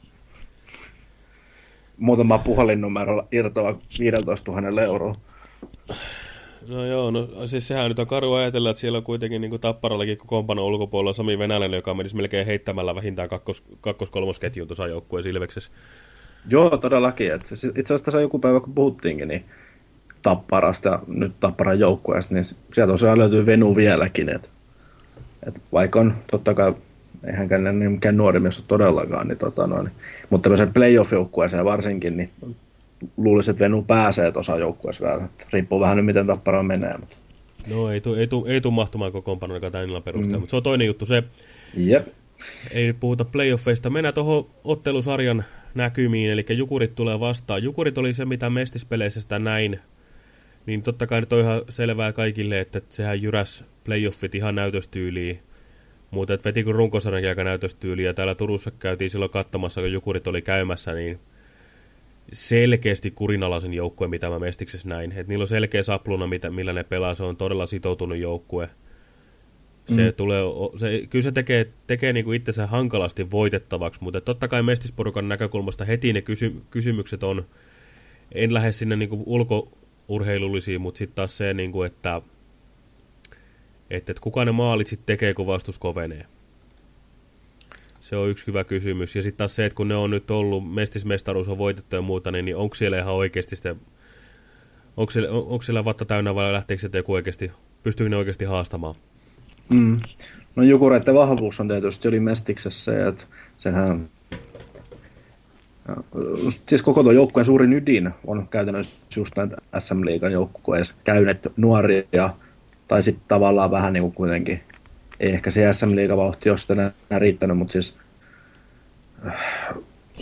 muutama puhelinnumero irtoaa 15 000 euroa. No joo, no siis sehän nyt on karu ajatella, että siellä on kuitenkin niin Tapparallakin kokoonpanon ulkopuolella Sami Venäläinen, joka menisi melkein heittämällä vähintään kakkos, kakkos-kolmosketjun tuossa joukkueessa Ilveksessä. Joo, todellakin. Itse asiassa tässä joku päivä, kun puhuttiinkin, niin Tapparasta ja nyt Tapparan joukkueesta, niin sieltä tosiaan löytyy Venu vieläkin. Et, et vaikka on totta kai, eihän kännen niin mikään nuori mies ole todellakaan, niin tota noin, mutta tämmöisen playoff-joukkueeseen varsinkin, niin luulisin, että Venu pääsee tuossa joukkueessa vielä. Riippuu vähän nyt, miten Tappara menee. Mutta. No ei tule ei tu, ei tu mahtumaan kokoonpanon ainakaan tämän illan perusteella, mm. mutta se on toinen juttu. Se Jep. ei puhuta playoffeista. Mennään tuohon ottelusarjan näkymiin, eli Jukurit tulee vastaan. Jukurit oli se, mitä mestispeleissä sitä näin. Niin totta kai nyt on ihan selvää kaikille, että sehän jyräs playoffit ihan näytöstyyliin. Mutta et veti kun runkosarjankin aika näytöstyyliin. Ja täällä Turussa käytiin silloin katsomassa, kun Jukurit oli käymässä, niin selkeästi kurinalaisen joukkueen, mitä mä Mestiksessä näin. Et niillä on selkeä sapluna, mitä, millä ne pelaa. Se on todella sitoutunut joukkue. Se mm. tulee, se, kyllä se tekee, tekee niinku itsensä hankalasti voitettavaksi, mutta totta kai mestisporukan näkökulmasta heti ne kysy, kysymykset on, en lähde sinne niin kuin ulkourheilullisiin, mutta sitten taas se, niin kuin, että, että, että kuka ne maalit sitten tekee, kun vastus kovenee. Se on yksi hyvä kysymys. Ja sitten taas se, että kun ne on nyt ollut, mestismestaruus on voitettu ja muuta, niin, niin onko siellä ihan oikeasti sitten, onko siellä, on, onko siellä vatta täynnä vai lähteekö se joku oikeasti, pystyykö ne oikeasti haastamaan? Mm. No Jukureiden vahvuus on tietysti oli Mestiksessä se, että sehän Siis koko tuo joukkueen suurin ydin on käytännössä just näitä SM Liigan joukkueessa käyneet nuoria, tai sitten tavallaan vähän niin kuin kuitenkin, ei ehkä se SM Liigan vauhti ole sitä enää riittänyt, mutta siis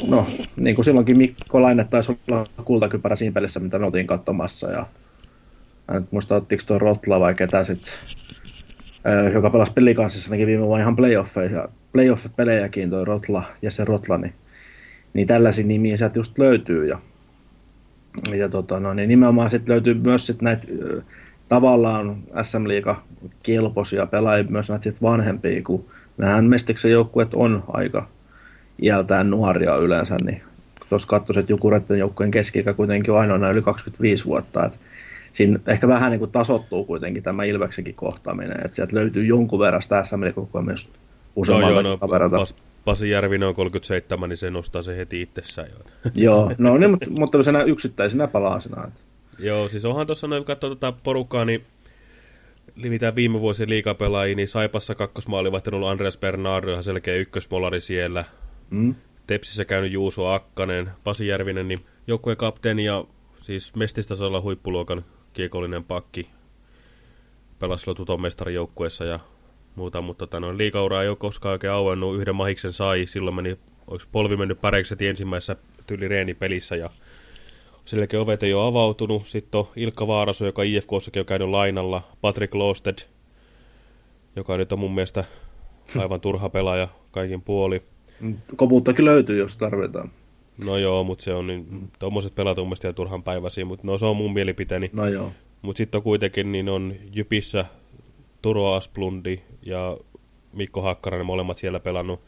no, niin kuin silloinkin Mikko Laine taisi olla kultakypärä siinä pelissä, mitä me oltiin katsomassa, ja mä nyt muista, ottiko tuo Rotla vai ketä sitten, joka pelasi pelikansissa ainakin viime vuonna ihan playoffeja, playoff-pelejäkin tuo Rotla, Jesse Rotla, niin niin tällaisia nimiä sieltä just löytyy. Ja, ja tota, no, niin nimenomaan sitten löytyy myös sit näitä tavallaan SM Liiga kelpoisia pelaajia, myös näitä sit vanhempia, kun nämähän Mestiksen joukkueet on aika iältään nuoria yleensä, niin tuossa katsoisin, että Jukuretten joukkueen keski kuitenkin on ainoana yli 25 vuotta, että siinä ehkä vähän niin kuin tasottuu kuitenkin tämä Ilveksenkin kohtaaminen, että sieltä löytyy jonkun verran sitä SM Liiga myös useammalta no, joo, no, Pas, Pasi Järvinen on 37, niin se nostaa se heti itsessään jo. Joo, no niin, mutta, mutta se yksittäisenä palasena. Että. Joo, siis onhan tuossa noin, kun katsoo tätä tota porukkaa, niin mitä viime vuosien liikapelaajia, niin Saipassa kakkosmaali vaihtanut Andreas Bernardo, ihan selkeä ykkösmolari siellä. Mm. Tepsissä käynyt Juuso Akkanen, Pasi Järvinen, niin joukkueen kapteeni ja siis mestistasolla huippuluokan kiekollinen pakki. Pelasi Lotuton mestarijoukkueessa ja muuta, mutta tota, noin liikaura ei ole koskaan oikein auennut. Yhden mahiksen sai, silloin meni, olisi polvi mennyt päreiksi ensimmäisessä tyyli reenipelissä ja silläkin ovet ei ole avautunut. Sitten on Ilkka Vaaraso, joka IFKssakin on käynyt lainalla. Patrick Losted, joka nyt on mun mielestä aivan turha pelaaja kaikin puoli. Kopuuttakin löytyy, jos tarvitaan. No joo, mutta se on niin, tuommoiset pelaat on mielestäni turhan päiväisiä, mutta no se on mun mielipiteeni. No joo. Mutta sitten kuitenkin niin on Jypissä Turo Asplundi ja Mikko Hakkarainen molemmat siellä pelannut.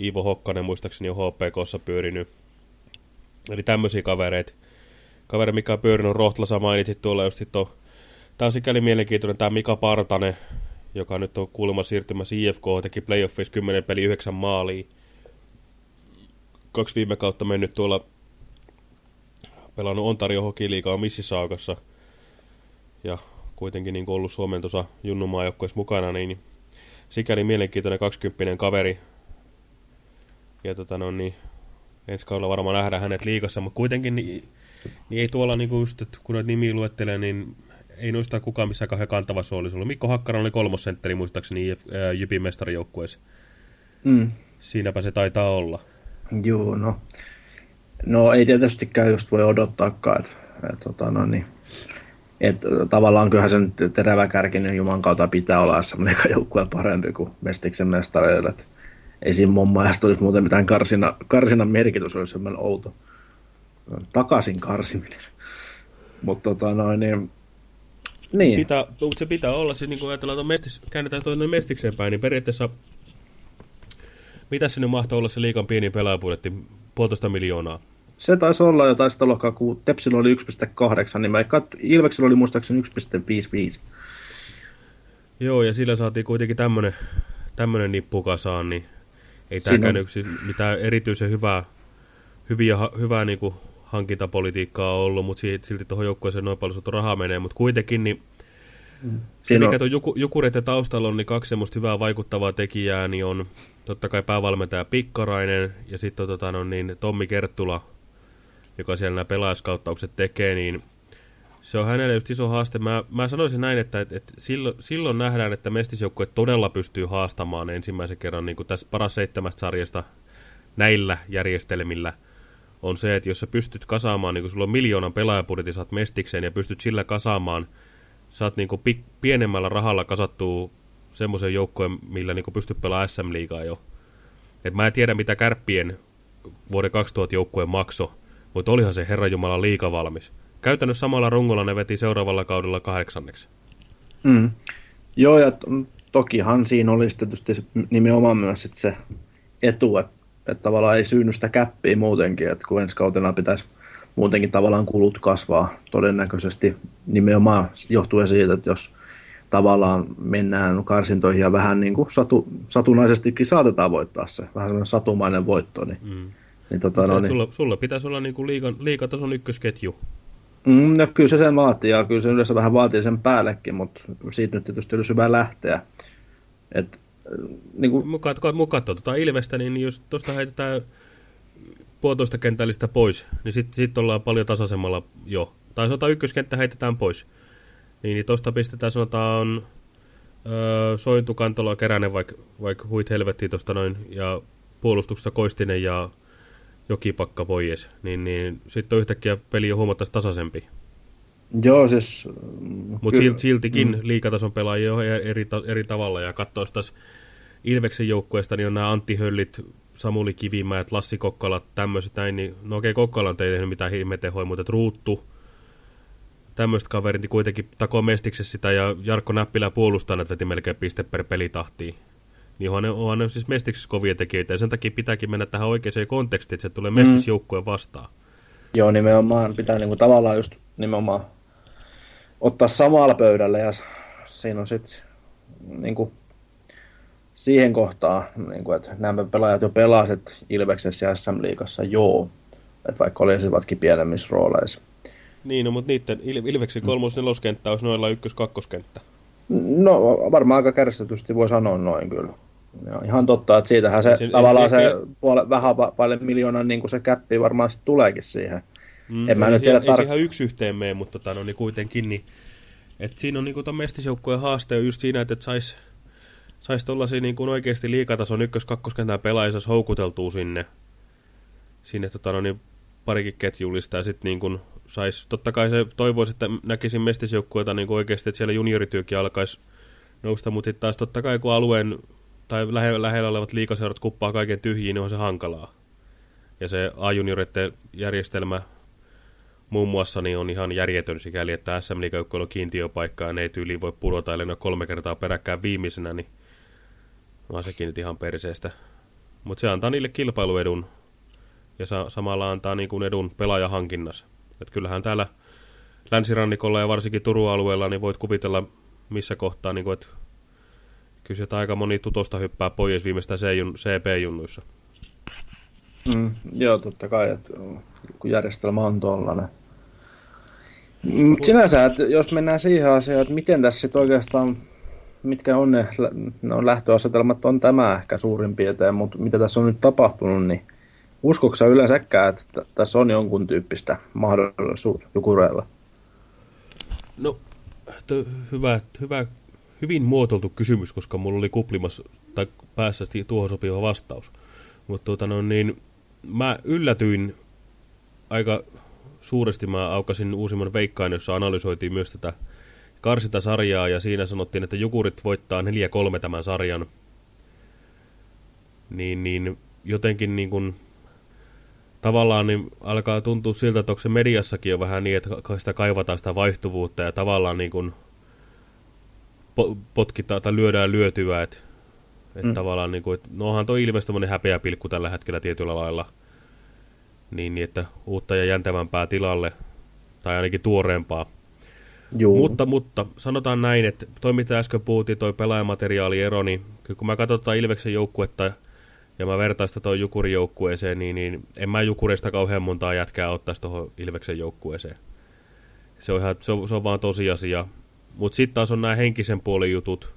Iivo Hokkanen muistaakseni on HPKssa pyörinyt. Eli tämmöisiä kavereita. Kaveri, mikä on pyörinyt Rohtlassa mainitsit tuolla just on. Tämä on sikäli mielenkiintoinen tämä Mika Partane, joka nyt on kuulemma siirtymässä IFK, teki playoffissa 10 peli 9 maalia. Kaksi viime kautta mennyt tuolla pelannut Ontario Hockey Liigaa Mississaugassa. Ja kuitenkin niin ollut Suomen tuossa junnumaajoukkoissa mukana, niin sikäli mielenkiintoinen 20 kaveri. Ja tota no, niin, ensi kaudella varmaan nähdään hänet liikassa, mutta kuitenkin niin, niin ei tuolla niin just, että kun noita nimiä luettelee, niin ei noista kukaan missään kauhean kantavassa olisi ollut. Mikko Hakkaran oli kolmosentteri muistaakseni Jypin mestarijoukkueessa. Mm. Siinäpä se taitaa olla. Joo, no. No ei tietystikään just voi odottaakaan, että, että tota, no, niin, et tavallaan kyllähän sen terävä kärkinen Juman kautta pitää olla semmoinen joukkue parempi kuin Mestiksen mestareille. Et ei siinä mun mielestä olisi muuten mitään karsina, karsinan merkitys, olisi semmoinen outo. Takaisin karsiminen. Mutta tota noin, niin, niin. Pitää, mutta se pitää olla, siis niin kun ajatellaan, että mestis, käännetään tuonne mestikseen päin, niin periaatteessa mitä sinne mahtoo olla se liikan pieni pelaajapudjetti, puolitoista miljoonaa? Se taisi olla jo, taisi olla, kun Tepsillä oli 1,8, niin mä kat... Ilveksellä oli muistaakseni 1,55. Joo, ja sillä saatiin kuitenkin tämmönen, tämmönen nippu kasaan, niin ei tämäkään on... mitään erityisen hyvää, hyviä, hyvää niin kuin hankintapolitiikkaa ollut, mutta silti tuohon joukkueeseen noin paljon rahaa menee, mutta kuitenkin niin mm. se, mikä tuon juku, Jukureiden taustalla on, niin kaksi semmoista hyvää vaikuttavaa tekijää, niin on totta kai päävalmentaja Pikkarainen ja sitten tota, no, niin Tommi Kerttula, joka siellä nämä pelaajaskauttaukset tekee, niin se on hänelle just iso haaste. Mä, mä sanoisin näin, että, että, että silloin, silloin nähdään, että mestisjoukkue todella pystyy haastamaan ensimmäisen kerran niin kuin tässä paras seitsemästä sarjasta näillä järjestelmillä on se, että jos sä pystyt kasaamaan, niin kuin sulla on miljoonan pelaajapudjetti, saat mestikseen ja pystyt sillä kasaamaan, saat niin pienemmällä rahalla kasattua semmoisen joukkojen, millä niin pystyt pelaamaan SM-liigaa jo. Et mä en tiedä, mitä kärppien vuoden 2000 joukkueen makso mutta olihan se Herra Jumala liika valmis. Käytännössä samalla rungolla ne veti seuraavalla kaudella kahdeksanneksi. Mm. Joo, ja tokihan siinä olisi tietysti nimenomaan myös se etu, että, että tavallaan ei synny sitä käppiä muutenkin, että kun ensi kautena pitäisi muutenkin tavallaan kulut kasvaa todennäköisesti nimenomaan johtuen siitä, että jos tavallaan mennään karsintoihin ja vähän niin kuin satu, satunnaisestikin saatetaan voittaa se, vähän sellainen satumainen voitto, niin, mm. niin, tota, no, niin sulla, sulla pitäisi olla niin kuin liikan, liikatason ykkösketju. Mm, no, kyllä se sen vaatii ja kyllä se yleensä vähän vaatii sen päällekin, mutta siitä nyt tietysti olisi hyvä lähteä. Et, niin kuin... Mukaan muka tuota Ilvestä, niin jos tuosta heitetään puolitoista kentällistä pois, niin sitten sit ollaan paljon tasaisemmalla jo. Tai sanotaan ykköskenttä heitetään pois. Niin, niin tuosta pistetään sanotaan öö, Sointu, Kantola, Keränen, vaikka vaik huit helvettiin tuosta noin, ja puolustuksessa Koistinen ja Jokipakka pois, niin, niin sitten on yhtäkkiä peli on huomattavasti tasaisempi. Joo, siis... Mutta silt, siltikin mm. liikatason pelaajia on eri, eri tavalla, ja katsoa taas Ilveksen joukkueesta, niin on nämä Antti Höllit, Samuli Kivimäät, Lassi Kokkala, tämmöiset näin, niin no okei, Kokkala ei tehnyt mitään ihmetehoja, mutta Ruuttu, tämmöiset kaverit, niin kuitenkin takoo mestiksessä sitä, ja Jarkko Näppilä puolustaa, että veti melkein piste per pelitahtiin. Niin onhan ne, onhan ne siis mestiksessä kovia tekijöitä, ja sen takia pitääkin mennä tähän oikeaan kontekstiin, että se tulee mestisjoukkueen vastaan. Joo, nimenomaan pitää niinku tavallaan just nimenomaan ottaa samalla pöydällä, ja siinä on sitten niinku siihen kohtaan, niin kuin, että nämä pelaajat jo pelasivat Ilveksessä ja SM-liigassa, joo. Että vaikka olisivatkin pienemmissä rooleissa. Niin, no, mutta niiden Il Ilveksen kolmos neloskenttä olisi noilla ykkös-kakkoskenttä. No varmaan aika kärsitysti voi sanoa noin kyllä. Ja ihan totta, että siitähän se, se tavallaan se, se puole, vähän paljon miljoonan niin kuin se käppi varmaan tuleekin siihen. Mm, en mä ei, nyt tiedä ei, tar- ei ihan yksi yhteen mene, mutta tota, no, niin kuitenkin, niin, että siinä on niin kuin haaste just siinä, että, että saisi saisi tuollaisia niin kuin oikeasti liikatason ykkös-kakkoskentän pelaajia houkuteltua sinne, sinne tota, no niin, parikin ketjullista ja sitten niin kuin saisi, totta kai se toivoisi, että näkisin mestisjoukkueita niin kuin oikeasti, että siellä juniorityökin alkaisi nousta, mutta sitten taas totta kai kun alueen tai lähe, lähellä olevat liikaseurat kuppaa kaiken tyhjiin, niin on se hankalaa. Ja se A-junioreiden järjestelmä muun muassa niin on ihan järjetön sikäli, että SM liikajoukkoilla on kiintiöpaikkaa ja ne ei tyyliin voi pudota, eli ne kolme kertaa peräkkään viimeisenä, niin on sekin nyt ihan perseestä. Mutta se antaa niille kilpailuedun ja sa samalla antaa niin kuin edun pelaajahankinnassa. Et kyllähän täällä länsirannikolla ja varsinkin Turun alueella niin voit kuvitella missä kohtaa, niin kuin, että kyllä aika moni tutosta hyppää pois viimeistä CP-junnuissa. Mm, joo, totta kai, että kun järjestelmä on tuollainen. Sinänsä, että jos mennään siihen asiaan, että miten tässä oikeastaan, mitkä on ne no, lähtöasetelmat, on tämä ehkä suurin piirtein, mutta mitä tässä on nyt tapahtunut, niin Uskoksa yleensäkään, että tässä on jonkun tyyppistä mahdollisuutta Jukureilla? No, hyvä, hyvä, hyvin muotoiltu kysymys, koska mulla oli kuplimassa tai päässä tuohon sopiva vastaus. Mutta tuota, no, niin, mä yllätyin aika suuresti, mä aukasin uusimman veikkaan, jossa analysoitiin myös tätä sarjaa ja siinä sanottiin, että Jukurit voittaa 4-3 tämän sarjan. Niin, niin jotenkin niin kuin tavallaan niin alkaa tuntua siltä, että onko se mediassakin on vähän niin, että sitä kaivataan sitä vaihtuvuutta ja tavallaan niin kuin potkitaan tai lyödään lyötyä, että että mm. tavallaan niin kuin, että no onhan toi Ilves häpeä pilkku tällä hetkellä tietyllä lailla, niin, niin että uutta ja jäntävämpää tilalle, tai ainakin tuoreempaa. Juu. Mutta, mutta sanotaan näin, että toi mitä äsken puhuttiin, toi pelaajamateriaaliero, niin kun mä katsotaan Ilveksen joukkuetta ja mä vertaan sitä tuon Jukurin joukkueeseen, niin, niin en mä Jukurista kauhean montaa jätkää ottaisi tuohon Ilveksen joukkueeseen. Se on, ihan, se on, se on vaan tosiasia. Mutta sitten taas on nämä henkisen puolen jutut.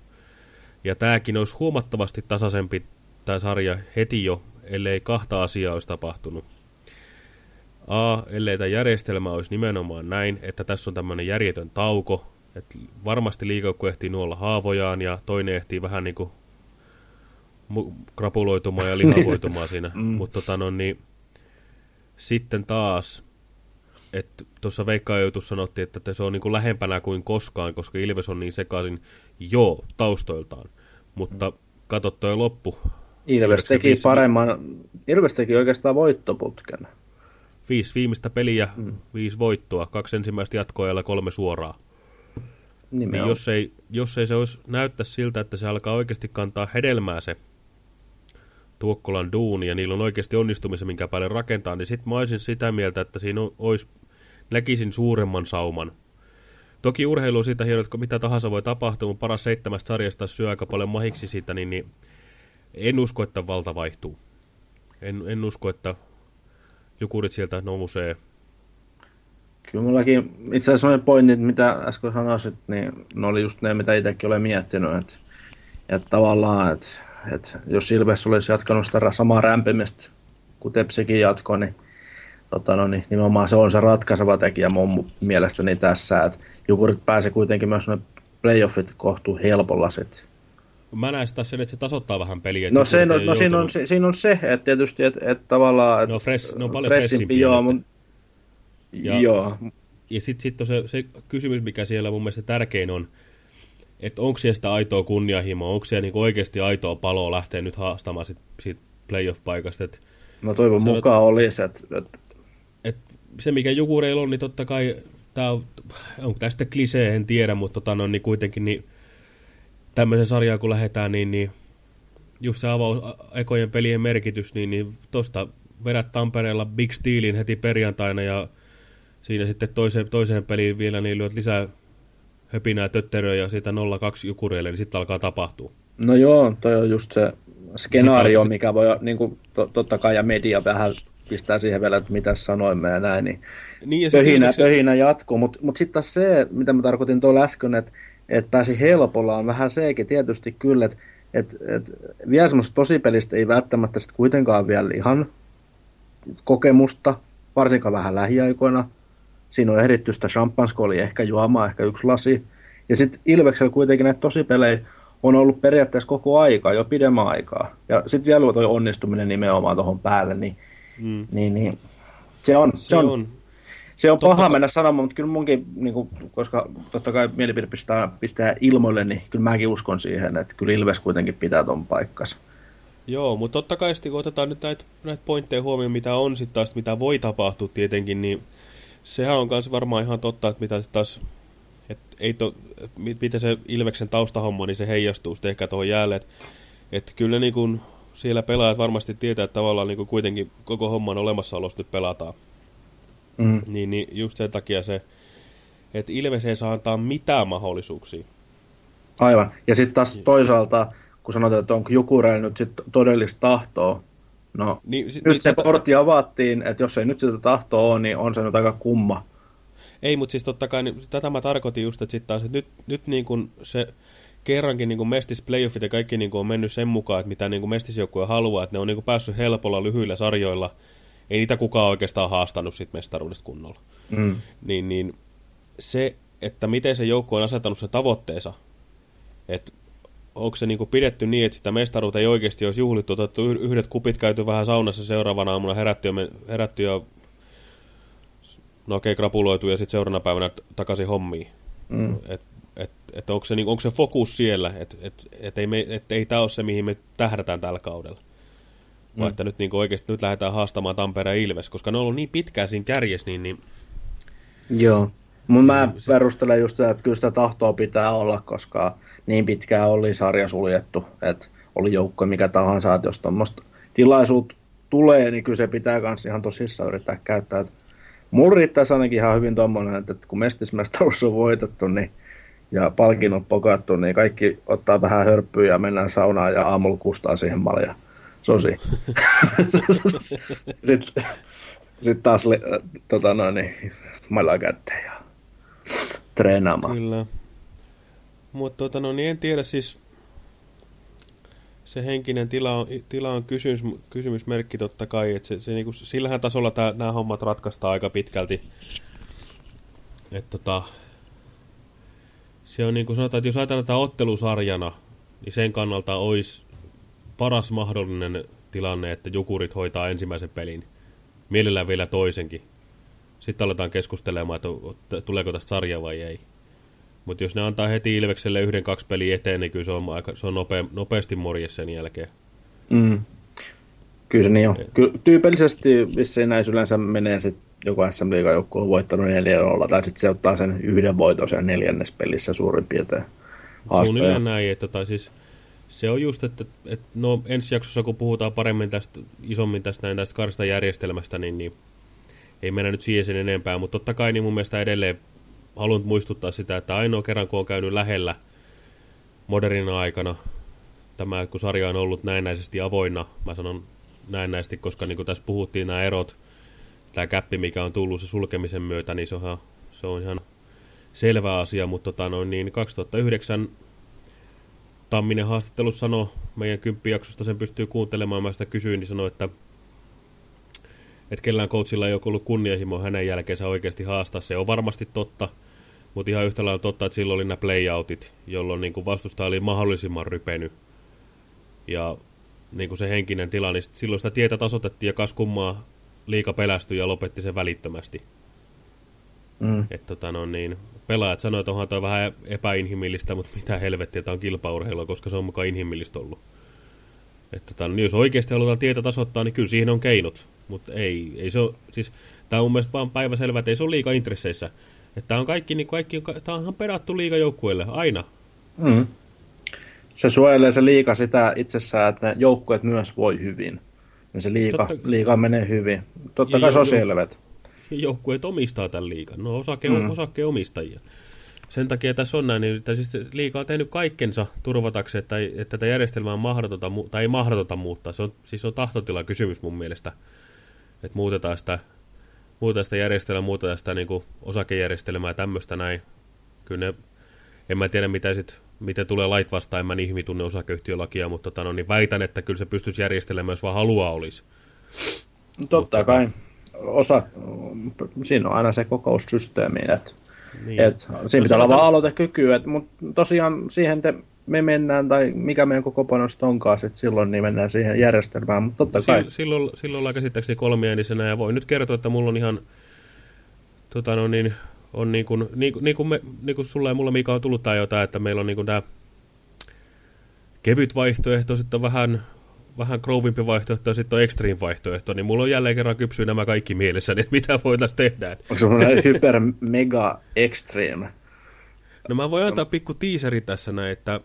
Ja tämäkin olisi huomattavasti tasaisempi tämä sarja heti jo, ellei kahta asiaa olisi tapahtunut. A, ellei tämä järjestelmä olisi nimenomaan näin, että tässä on tämmöinen järjetön tauko, että varmasti liikaukku ehtii nuolla haavojaan ja toinen ehtii vähän niin kuin krapuloitumaan ja lihavoitumaan siinä. Mm. Mutta tota no, niin, sitten taas, että tuossa Veikka-ajoitus sanottiin, että se on niin kuin lähempänä kuin koskaan, koska Ilves on niin sekaisin, joo, taustoiltaan. Mutta kato toi loppu. Ilves teki paremman, Ilves teki oikeastaan voittoputken. Viisi viimeistä peliä, mm. viisi voittoa, kaksi ensimmäistä jatkoa ja kolme suoraa. Niin jos, ei, jos ei se olisi näyttäisi siltä, että se alkaa oikeasti kantaa hedelmää se Tuokkolan duuni ja niillä on oikeasti onnistumisen, minkä päälle rakentaa, niin sitten mä olisin sitä mieltä, että siinä olisi, näkisin suuremman sauman. Toki urheilu on siitä hieno, että mitä tahansa voi tapahtua, mutta paras seitsemästä sarjasta syö aika paljon mahiksi siitä, niin, niin en usko, että valta vaihtuu. En, en usko, että jukurit sieltä nousee. Kyllä mullakin itse asiassa ne pointit, mitä äsken sanoisit, niin ne oli just ne, mitä itsekin olen miettinyt. Että, että tavallaan, että, että jos Ilves olisi jatkanut sitä samaa rämpimistä, kun Tepsikin jatkoi, niin, tota no, niin nimenomaan se on se ratkaiseva tekijä mun mielestäni tässä, että Jukurit pääsee kuitenkin myös ne playoffit kohtuu helpolla sitten. Mä näen sitä sen, että se tasoittaa vähän peliä. No, se, no, no siinä, on, siinä on se, että tietysti, että, että tavallaan... Että no, fresh, ne on paljon fressimpiä. Joo, mun, ja, joo. Ja sitten sit se, se kysymys, mikä siellä mun mielestä tärkein on, että onko siellä sitä aitoa kunnianhimoa, onko siellä niinku oikeasti aitoa paloa lähteä nyt haastamaan sit, siitä playoff-paikasta. Et no toivon mukaan on, olisi, että... Et... Et se, mikä Jukureilla on, niin totta kai, tää on, onko tästä klisee, en tiedä, mutta tota, no, niin kuitenkin niin, tämmöisen sarjaan kun lähdetään, niin, niin just se avaus, ekojen pelien merkitys, niin, niin tuosta vedät Tampereella Big Steelin heti perjantaina ja siinä sitten toiseen, toiseen peliin vielä niin lyöt lisää höpinää tötteröä ja siitä 0-2 jukureille, niin sitten alkaa tapahtua. No joo, toi on just se skenaario, se... mikä voi, niin kuin, to, totta kai ja media vähän pistää siihen vielä, että mitä sanoimme ja näin, niin, niin ja pöhinä, se... pöhinä jatkuu. Mutta mut sitten taas se, mitä mä tarkoitin tuolla äsken, että et pääsi helpolla, on vähän sekin tietysti kyllä, että et, et vielä semmoista tosipelistä ei välttämättä sit kuitenkaan vielä ihan kokemusta, varsinkaan vähän lähiaikoina. Siinä on ehditty sitä champagneskolia ehkä juomaan, ehkä yksi lasi. Ja sitten Ilveksellä kuitenkin näitä tosipelejä on ollut periaatteessa koko aikaa, jo pidemmän aikaa. Ja sitten vielä tuo onnistuminen nimenomaan tuohon päälle, niin, mm. niin, niin se on, se, se on, on. Se on totta paha mennä sanomaan, mutta kyllä munkin, niin kuin, koska totta kai mielipide pistää, pistää ilmoille, niin kyllä mäkin uskon siihen, että kyllä Ilves kuitenkin pitää tuon paikkansa. Joo, mutta totta kai sitten kun otetaan nyt näitä, näitä pointteja huomioon, mitä on sitten taas, mitä voi tapahtua tietenkin, niin sehän on myös varmaan ihan totta, että mitä taas, että ei to, että miten se Ilveksen taustahomma, niin se heijastuu sitten ehkä tuohon jäälle, että, että kyllä niin kuin siellä pelaajat varmasti tietää, että tavallaan niin kuin kuitenkin koko homman olemassaolosta nyt pelataan. Mm. Niin, niin just sen takia se, että Ilves ei saa antaa mitään mahdollisuuksia. Aivan. Ja sitten taas toisaalta, kun sanotaan, että onko Jukureilla nyt sit todellista tahtoa, no niin, sit, nyt niin, se tota... portti avattiin, että jos ei nyt sitä tahtoa ole, niin on se nyt aika kumma. Ei, mutta siis totta kai, niin, tätä mä tarkoitin just, että sitten taas, että nyt, nyt niin kuin se kerrankin niin kuin Mestis playoffit ja kaikki niin kuin on mennyt sen mukaan, että mitä niin kuin Mestisjoukkue haluaa, että ne on niin kuin päässyt helpolla lyhyillä sarjoilla – ei niitä kukaan oikeastaan haastanut sit mestaruudesta kunnolla. Mm. Niin, niin se, että miten se joukko on asettanut sen tavoitteensa, että onko se niinku pidetty niin, että sitä mestaruutta ei oikeasti olisi juhlittu, otettu yhdet kupit käyty vähän saunassa seuraavana aamuna herätty ja, herätty ja no okei, okay, krapuloitu ja sitten seuraavana päivänä takaisin hommiin. Mm. Et, et, et onko, se, niin, onko se fokus siellä, että et, et ei, et ei tämä ole se, mihin me tähdätään tällä kaudella. Mm. Vai että nyt niin oikeasti nyt lähdetään haastamaan Tampereen Ilves, koska ne on ollut niin pitkään siinä kärjessä, niin... niin... Joo. Mun mä se... perustelen just sitä, että kyllä sitä tahtoa pitää olla, koska niin pitkään oli sarja suljettu, että oli joukko mikä tahansa, että jos tuommoista tilaisuutta tulee, niin kyllä se pitää myös ihan tosissaan yrittää käyttää. Mun riittäisi ainakin ihan hyvin tuommoinen, että kun mestismestaruus on voitettu, niin ja palkinnot pokattu, niin kaikki ottaa vähän hörppyä ja mennään saunaan ja aamulla kustaa siihen malja sosi. sitten, sitten taas tota noin, niin, mailla kätteen ja treenaamaan. Kyllä. Mutta tota, no, niin en tiedä siis, se henkinen tila on, tila on kysymys, kysymysmerkki totta kai, että se, se niinku, sillähän tasolla nämä hommat ratkaistaan aika pitkälti. Että tota, se on niin kuin sanotaan, että jos ajatellaan tätä ottelusarjana, niin sen kannalta olisi paras mahdollinen tilanne, että Jukurit hoitaa ensimmäisen pelin. Mielellään vielä toisenkin. Sitten aletaan keskustelemaan, että tuleeko tästä sarja vai ei. Mutta jos ne antaa heti Ilvekselle yhden, kaksi peliä eteen, niin kyllä se on, aika, se on nopea, nopeasti morjes sen jälkeen. Mm. Kyllä se niin on. Ky tyypillisesti vissiin näissä yleensä menee sitten joku SM Liiga-joukko on voittanut 4 0 tai sitten se ottaa sen yhden voiton sen neljännes pelissä suurin piirtein. Suunnilleen näin, että tai siis Se on just, että, että no ensi jaksossa kun puhutaan paremmin tästä, isommin tästä, näin, tästä karstajärjestelmästä, niin, niin ei mennä nyt siihen sen enempää, mutta totta kai niin mun mielestä edelleen haluan muistuttaa sitä, että ainoa kerran kun on käynyt lähellä modernina aikana, tämä kun sarja on ollut näennäisesti avoinna, mä sanon näennäisesti, koska niin kuin tässä puhuttiin nämä erot, tämä käppi, mikä on tullut se sulkemisen myötä, niin se on, se on ihan selvä asia, mutta tota, noin, niin 2009 Tamminen haastattelussa sanoi meidän kymppijaksosta, sen pystyy kuuntelemaan, mä sitä kysyin, niin sanoi, että että kellään coachilla ei ole ollut kunnianhimo hänen jälkeensä oikeasti haastaa. Se on varmasti totta, mutta ihan yhtä lailla totta, että silloin oli nämä playoutit, jolloin niin vastusta oli mahdollisimman rypeny. Ja niin kuin se henkinen tila, niin silloin sitä tietä tasotettiin ja kas kummaa liika pelästyi ja lopetti sen välittömästi. Mm. Että tota, no niin, pelaajat sanoivat, että onhan toi vähän epäinhimillistä, mutta mitä helvettiä, tämä on kilpaurheilua, koska se on mukaan inhimillistä ollut. Että tota, niin jos oikeasti halutaan tietä tasoittaa, niin kyllä siihen on keinot. Mutta ei, ei se ole, siis tämä on mun mielestä vaan päiväselvä, että ei se ole liika intresseissä. Että tämä on kaikki, niin kaikki tämä onhan perattu liika joukkueelle, aina. Mm. Se suojelee se liika sitä itsessään, että joukkueet myös voi hyvin. Ja se liika, Totta, liika menee hyvin. Totta kai se on selvät. Joukkueet omistaa tämän liikan, no osake, mm. omistajia. Sen takia tässä on näin, niin, että siis liika on tehnyt kaikkensa turvatakseen, että, että tätä järjestelmää on mahdotonta, tai ei mahdotonta muuttaa. Se on, siis on tahtotila kysymys mun mielestä, että muutetaan sitä, muutetaan sitä järjestelmää, muutetaan sitä niin kuin osakejärjestelmää ja tämmöistä näin. Kyllä ne, en mä tiedä mitä sit, miten tulee lait vastaan, en mä niin hyvin tunne osakeyhtiölakia, mutta tota, no, niin väitän, että kyllä se pystyisi järjestelemään, jos vaan halua olisi. Totta mutta, kai. Osa, siinä on aina se kokoussysteemi, että niin. Et, siinä no, pitää olla vaan aloitekyky, et, mutta tosiaan siihen te, me mennään, tai mikä meidän koko panosta onkaan sit silloin, niin mennään siihen järjestelmään, mutta totta kai. Silloin, silloin ollaan käsittääkseni kolmienisenä, ja voin nyt kertoa, että mulla on ihan, tota no niin, on niin kuin, niin, niin kuin, me, niin kuin sulla ja mulla Mika on tullut tämä jotain, että meillä on niin kuin tämä kevyt vaihtoehto, sitten on vähän vähän grovimpi vaihtoehto ja sitten on extreme vaihtoehto, niin mulla on jälleen kerran kypsy nämä kaikki mielessä, niin mitä voitaisiin tehdä. Onko semmoinen hyper mega extreme? No mä voin antaa pikku tiiseri tässä näin, että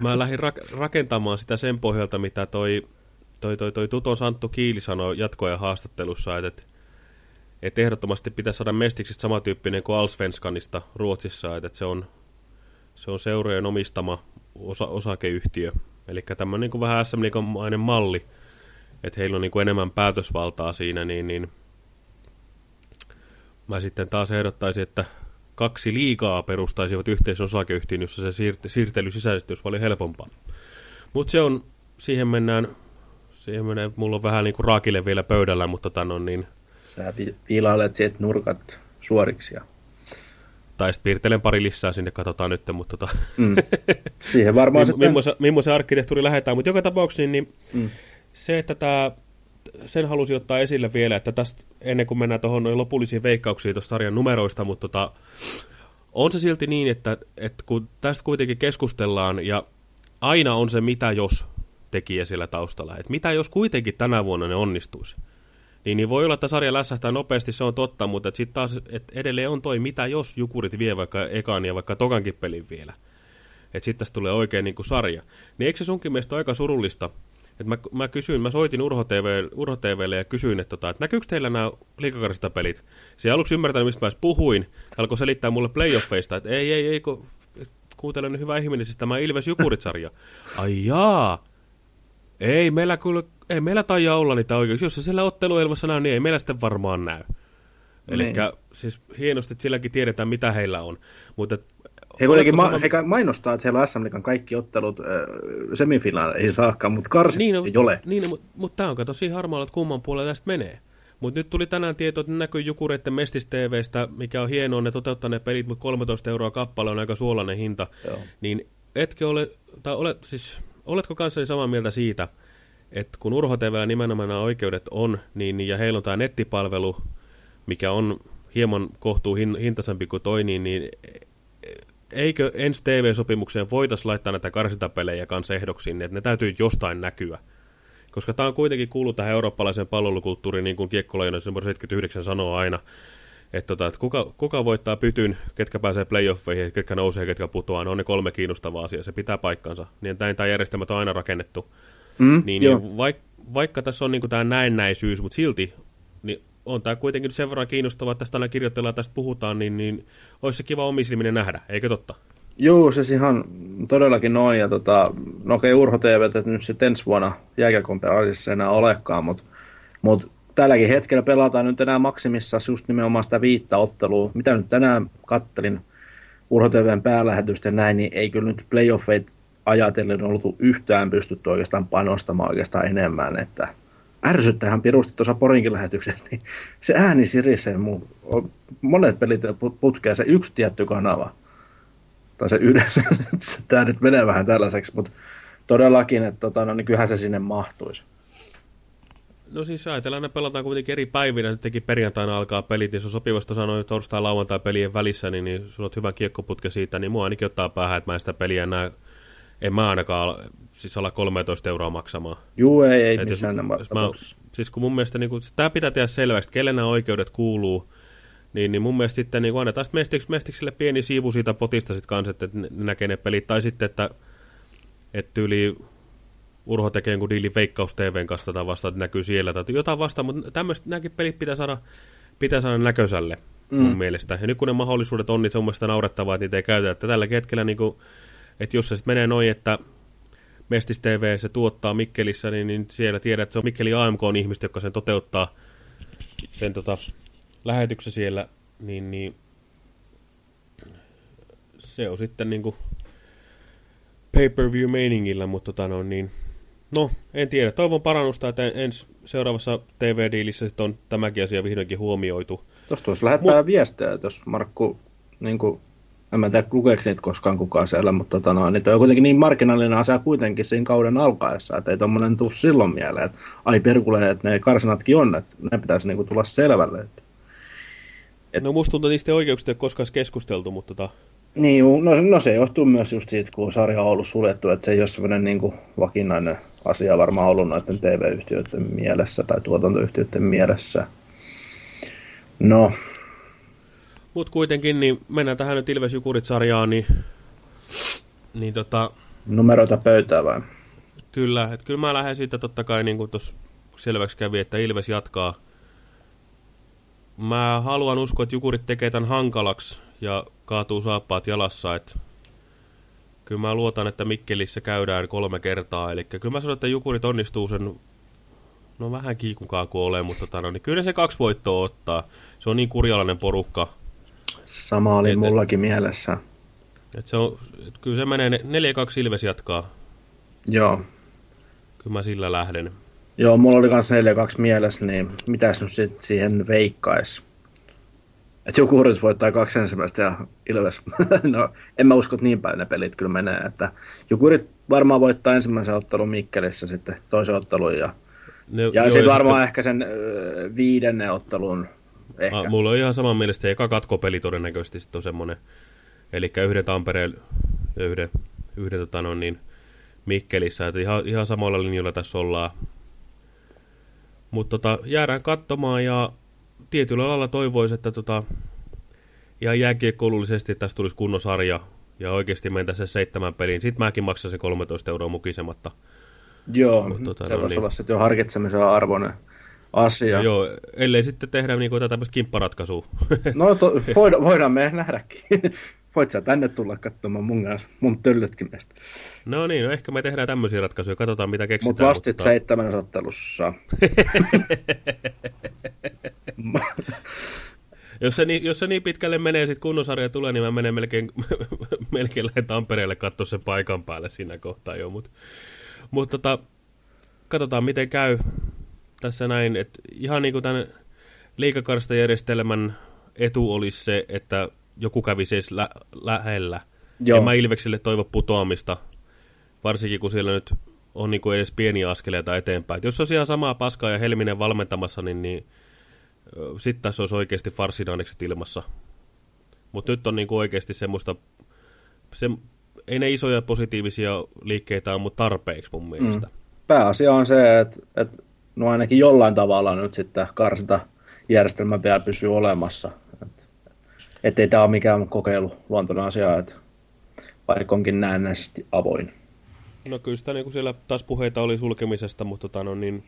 mä lähdin rak rakentamaan sitä sen pohjalta, mitä toi, toi, toi, toi Tuton Santtu Kiili sanoi jatkoja haastattelussa, että, että ehdottomasti pitäisi saada mestiksistä samantyyppinen kuin Alsvenskanista Ruotsissa, että se on, se on seurojen omistama osa, osakeyhtiö, Eli tämmöinen niin vähän sm mainen malli, että heillä on niin kuin enemmän päätösvaltaa siinä, niin, niin mä sitten taas ehdottaisin, että kaksi liikaa perustaisivat yhteisen osakeyhtiön, jossa se siirte, siirtely sisäisesti olisi paljon helpompaa. Mutta se on, siihen mennään, siihen menee, mulla on vähän niin kuin raakille vielä pöydällä, mutta tämän on niin... Sä vi viilailet sieltä nurkat suoriksi ja tai sitten piirtelen pari lisää sinne, katsotaan nyt, mutta tota... Mm. Siihen varmaan sitten... Millaisen, millaisen arkkitehtuuri lähdetään, mutta joka tapauksessa niin, mm. se, että tämä, sen halusin ottaa esille vielä, että tästä ennen kuin mennään tuohon lopullisiin veikkauksiin tuosta sarjan numeroista, mutta tota, on se silti niin, että, että kun tästä kuitenkin keskustellaan ja aina on se mitä jos tekijä siellä taustalla, että mitä jos kuitenkin tänä vuonna ne onnistuisi. Niin, niin voi olla, että sarja lässähtää nopeasti, se on totta, mutta sitten taas et edelleen on toi, mitä jos Jukurit vie vaikka ekan ja vaikka tokankin pelin vielä. Että sitten tässä tulee oikein niin sarja. Niin eikö se sunkin mielestä aika surullista? Et mä, mä kysyin, mä soitin Urho, TV, Urho TVlle ja kysyin, että, tota, että näkyykö teillä nämä liikakarista pelit? Se aluksi ymmärtänyt, mistä mä edes puhuin. Alkoi selittää mulle playoffeista, että ei, ei, ei, kun kuuntele nyt hyvä ihminen, siis tämä Ilves Jukurit-sarja. Ai jaa, ei meillä kyllä, ei meillä taida olla niitä oikein. Jos se siellä otteluelvassa näy, niin ei meillä sitten varmaan näy. Eli niin. siis hienosti, että silläkin tiedetään, mitä heillä on. Mutta he kuitenkin ma he mainostaa, että heillä on SM kaikki ottelut äh, semifinaaleihin saakka, mutta karsi niin, no, ei ole. Niin, mutta mut tämä on siinä harmaalla, että kumman puolella tästä menee. Mutta nyt tuli tänään tieto, että näkyy Jukureiden Mestis TVstä, mikä on hienoa, ne toteuttaa ne pelit, mutta 13 euroa kappale on aika suolainen hinta. Joo. Niin etkö ole, tai ole, siis oletko kanssani samaa mieltä siitä, että kun Urho TVllä nimenomaan nämä oikeudet on, niin, ja heillä on tämä nettipalvelu, mikä on hieman kohtuu hin, hintaisempi kuin toi, niin, niin eikö ensi TV-sopimukseen voitaisiin laittaa näitä karsintapelejä kanssa ehdoksiin, että ne täytyy jostain näkyä? Koska tämä on kuitenkin kuullut tähän eurooppalaiseen palvelukulttuuriin, niin kuin Kiekkolainen numero 79 sanoo aina, että tota, et kuka, kuka voittaa pytyn, ketkä pääsee playoffeihin, ketkä nousee, ketkä putoaa, ne on ne kolme kiinnostavaa asiaa, se pitää paikkansa. Niin näin tämä järjestelmä on aina rakennettu. Mm, Niin, joo. niin vaik, vaikka tässä on niin tämä näennäisyys, mutta silti niin on tämä kuitenkin sen verran kiinnostavaa, että tästä aina kirjoitellaan, tästä puhutaan, niin, niin olisi se kiva omisilminen nähdä, eikö totta? Joo, siis ihan todellakin noin. Ja tota, no okei, Urho TV nyt sitten ensi vuonna jääkiekon pelaajissa enää olekaan, mutta mut tälläkin hetkellä pelataan nyt enää maksimissa just nimenomaan sitä viittä ottelua. Mitä nyt tänään kattelin Urho TVn päälähetystä näin, niin ei kyllä nyt playoffeit ajatellen oltu yhtään pystytty oikeastaan panostamaan oikeastaan enemmän, että ärsyttähän pirusti tuossa Porinkin lähetyksessä, niin se ääni sirisee mun, monet pelit putkea se yksi tietty kanava tai se yhdessä, tämä nyt menee vähän tällaiseksi, mutta todellakin, että tota, no, niin kyllähän se sinne mahtuisi. No siis ajatellaan, että pelataan kuitenkin eri päivinä, nyt teki perjantaina alkaa pelit, ja jos on sopivasta sanoa torstai lauantai pelien välissä, niin, niin sulla on hyvä kiekkoputke siitä, niin mua ainakin ottaa päähän, että mä en sitä peliä näe, en mä ainakaan ala- siis ala 13 euroa maksamaan. Juu, ei, ei Et jos, missään jos mä, siis kun mun mielestä, niin kun, tämä pitää tehdä selväksi, että kelle nämä oikeudet kuuluu, niin, niin mun mielestä sitten niin annetaan sitten mestiksi, mestikselle pieni siivu siitä potista sitten kanssa, että ne näkee ne pelit, tai sitten, että, että yli Urho tekee jonkun diili Veikkaus TVn kanssa tai vasta, että näkyy siellä tai jotain vasta, mutta tämmöiset nämäkin pelit pitää saada, pitää saada näköiselle mm. mun mielestä. Ja nyt kun ne mahdollisuudet on, niin se on mun mielestä naurettavaa, että niitä ei käytä. Että tällä hetkellä, niin kuin, että jos se sitten menee noin, että Mestis TV se tuottaa Mikkelissä, niin, niin siellä tiedät, että se on Mikkeli AMK on ihmistä, joka sen toteuttaa sen tota, lähetyksen siellä, niin, niin se on sitten niinku pay-per-view meiningillä, mutta tota no niin, no en tiedä, toivon parannusta, että ensi seuraavassa TV-diilissä on tämäkin asia vihdoinkin huomioitu. Tuosta voisi lähettää Mut... viestejä, että jos Markku, niin kuin, en mä tiedä lukeeko niitä koskaan kukaan siellä, mutta tota, no, niitä on kuitenkin niin marginaalinen asia kuitenkin siinä kauden alkaessa, että ei tommonen tuu silloin mieleen, että ai perkulee, että ne karsinatkin on, että ne pitäisi niin kuin, tulla selvälle. Että... Et... No musta tuntuu, että niistä oikeuksista ei ole koskaan keskusteltu, mutta tota... Niin, no, no se johtuu myös just siitä, kun sarja on ollut suljettu, että se ei ole semmoinen niin kuin vakinainen asia varmaan ollut noiden TV-yhtiöiden mielessä tai tuotantoyhtiöiden mielessä. No. Mutta kuitenkin, niin mennään tähän nyt Ilves Jukurit-sarjaan, niin, niin tota... Numeroita pöytää vai? Kyllä, että kyllä mä lähden siitä totta kai, niin kuin tuossa selväksi kävi, että Ilves jatkaa. Mä haluan uskoa, että Jukurit tekee tämän hankalaksi ja kaatuu saappaat jalassa, että kyllä mä luotan, että Mikkelissä käydään kolme kertaa, eli kyllä mä sanon, että Jukurit onnistuu sen, no vähän kiikukaa kuin ole, mutta tota, no, niin kyllä se kaksi voittoa ottaa. Se on niin kurjalainen porukka. Sama oli et, mullakin mielessä. Et se on, et kyllä se menee, 4-2 Ilves jatkaa. Joo. Kyllä mä sillä lähden. Joo, mulla oli kans 4-2 mielessä, niin mitäs nyt sit siihen veikkais? Että joku Hurrit voittaa kaksi ensimmäistä ja Ilves. no, en mä usko, että niin päin ne pelit kyllä menee. Että Jukurit varmaan voittaa ensimmäisen ottelun Mikkelissä sitten toisen ottelun ja, ne, ja sitten varmaan sitten... ehkä sen ö, viidennen ottelun ehkä. Ah, mulla on ihan saman mielestä, eka katkopeli todennäköisesti sitten on semmoinen, eli yhden Tampereen ja yhden, yhden tota no, niin, Mikkelissä, että ihan, ihan samalla linjalla tässä ollaan. Mutta tota, jäädään katsomaan ja tietyllä lailla toivoisi, että tota, ihan jääkiekkoulullisesti tästä tulisi kunnosarja ja oikeasti mentäisiin se seitsemän peliin. Sitten mäkin maksaisin 13 euroa mukisematta. Joo, Mut, tota, se no, voisi niin. olla sitten jo harkitsemisen arvoinen asia. Joo, ellei sitten tehdä niin kuin tämmöistä kimpparatkaisua. no to, voidaan, voidaan me nähdäkin. Voit sä tänne tulla katsomaan mun mun töllötkin meistä. No niin, no ehkä me tehdään tämmöisiä ratkaisuja, katsotaan mitä keksitään. Mut vastit mutta... seitsemän ottelussa. jos, se niin, jos se niin pitkälle menee, sitten kunnosarja tulee, niin mä menen melkein, melkein lähden Tampereelle katsoa sen paikan päälle siinä kohtaa jo. Mutta mut tota, katsotaan miten käy tässä näin. Et ihan niin kuin tämän liikakarsta-järjestelmän etu olisi se, että joku kävi siis lä lähellä. Joo. En mä Ilvekselle toivo putoamista, varsinkin kun siellä nyt on niin kuin edes pieniä askeleita eteenpäin. Et jos olisi ihan samaa paskaa ja Helminen valmentamassa, niin, niin sitten tässä olisi oikeasti farsidaanekset ilmassa. Mutta nyt on niin kuin oikeasti semmoista, se, ei ne isoja positiivisia liikkeitä ole, mutta tarpeeksi mun mielestä. Mm. Pääasia on se, että, että no ainakin jollain tavalla nyt sitten karsita järjestelmä vielä pysyy olemassa. Ettei tämä ole mikään kokeilu luontoinen asia, että vaikka onkin näennäisesti avoin. No kyllä sitä niin siellä taas puheita oli sulkemisesta, mutta tota, no, niin,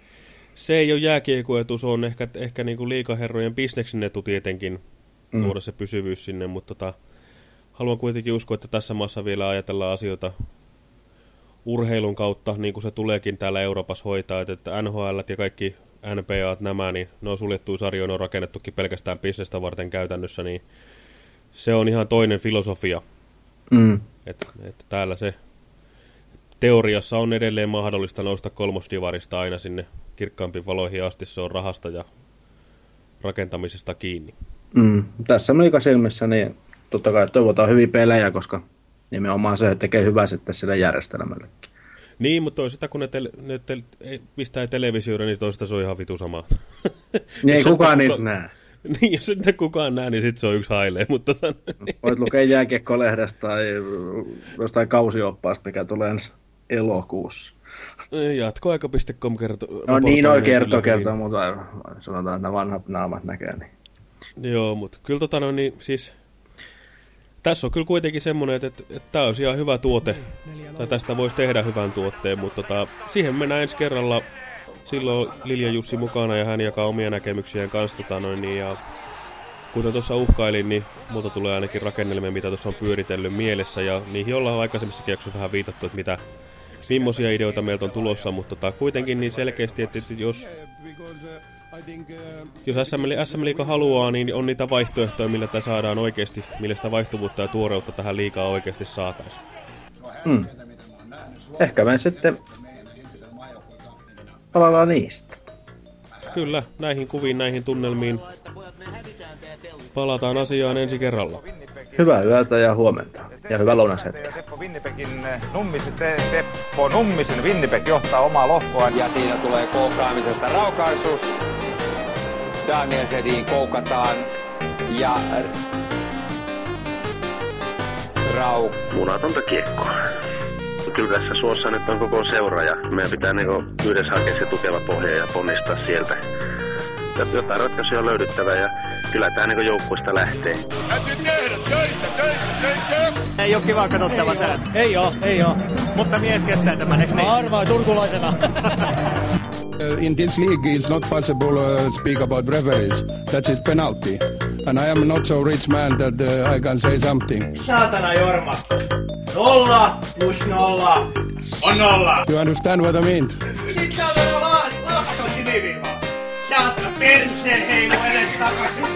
se ei ole jääkiekoetu, se on ehkä, ehkä niin kuin liikaherrojen bisneksen etu tietenkin mm. tuoda se pysyvyys sinne, mutta tota, haluan kuitenkin uskoa, että tässä maassa vielä ajatellaan asioita urheilun kautta, niin kuin se tuleekin täällä Euroopassa hoitaa, että NHL ja kaikki NPA nämä, niin ne on suljettu sarjoja, ne on rakennettukin pelkästään bisnestä varten käytännössä, niin se on ihan toinen filosofia. Mm. Että, että täällä se teoriassa on edelleen mahdollista nousta kolmosdivarista aina sinne kirkkaampiin valoihin asti, se on rahasta ja rakentamisesta kiinni. Mm. Tässä silmissä niin totta kai toivotaan hyviä pelejä, koska nimenomaan se tekee hyvää sitten sille järjestelmällekin. Niin, mutta toisaalta kun ne, te, ne te, pistää televisioida, niin toista se on ihan vitu sama. Niin ei kukaan niitä näe. Niin, jos sitten kukaan näe, niin sitten se on yksi hailee. Mutta niin. Voit lukea jääkiekko-lehdestä tai jostain kausioppaasta, mikä tulee ensi elokuussa. Jatkoaika.com kertoo. No niin, noin kertoo, kertoo, mutta sanotaan, että vanhat naamat näkee. Niin. Joo, mutta kyllä tota no, niin siis tässä on kyllä kuitenkin semmoinen, että, että, että tämä olisi ihan hyvä tuote, tai tästä voisi tehdä hyvän tuotteen, mutta tota, siihen mennään ensi kerralla. Silloin Lilja Jussi mukana ja hän jakaa omia näkemyksiään kanssa. Tota noin, niin, ja kuten tuossa uhkailin, niin multa tulee ainakin rakennelmia, mitä tuossa on pyöritellyt mielessä, ja niihin ollaan aikaisemmissa jaksoissa vähän viitattu, että mitä, millaisia ideoita meiltä on tulossa, mutta tota, kuitenkin niin selkeästi, että jos jos SM, SM Liiga haluaa, niin on niitä vaihtoehtoja, millä tämä saadaan oikeasti, millä sitä vaihtuvuutta ja tuoreutta tähän liikaa oikeasti saataisiin. Hmm. Ehkä me sitten palaillaan niistä. Kyllä, näihin kuviin, näihin tunnelmiin palataan asiaan ensi kerralla. Hyvää yötä ja huomenta. Ja hyvää lounashetkeä. Teppo Winnipegin Nummisen, te, Teppo Nummisen Winnipeg johtaa omaa lohkoaan. Ja siinä tulee kohtaamisesta raukaisuus. Daniel Sedin koukataan ja Rau. Munatonta kiekkoa. Kyllä tässä suossa nyt on koko seura ja meidän pitää niinku yhdessä hakea se tukeva pohja ja ponnistaa sieltä. Jotain ratkaisuja on löydyttävä ja kyllä tämä niin joukkuista lähtee. Täytyy tehdä töitä, töitä, töitä! Ei ole kiva katsottava tää. Ei oo, ei oo. Mutta mies kestää tämän, eikö niin? Arvaa turkulaisena. in this league it's not possible to uh, speak about referees. That is penalty. And I am not so rich man that uh, I can say something. Saatana Jorma. Nolla plus nolla on nolla. You understand what I mean? Sitten on lakko siniviiva. Saatana perseen heilu edes takaisin.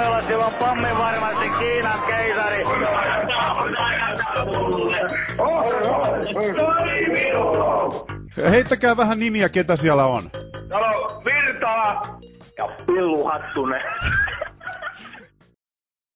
pommin varmasti Kiinan keisari. Heittäkää vähän nimiä, ketä siellä on. Täällä on Virtala ja Pillu Hattunen.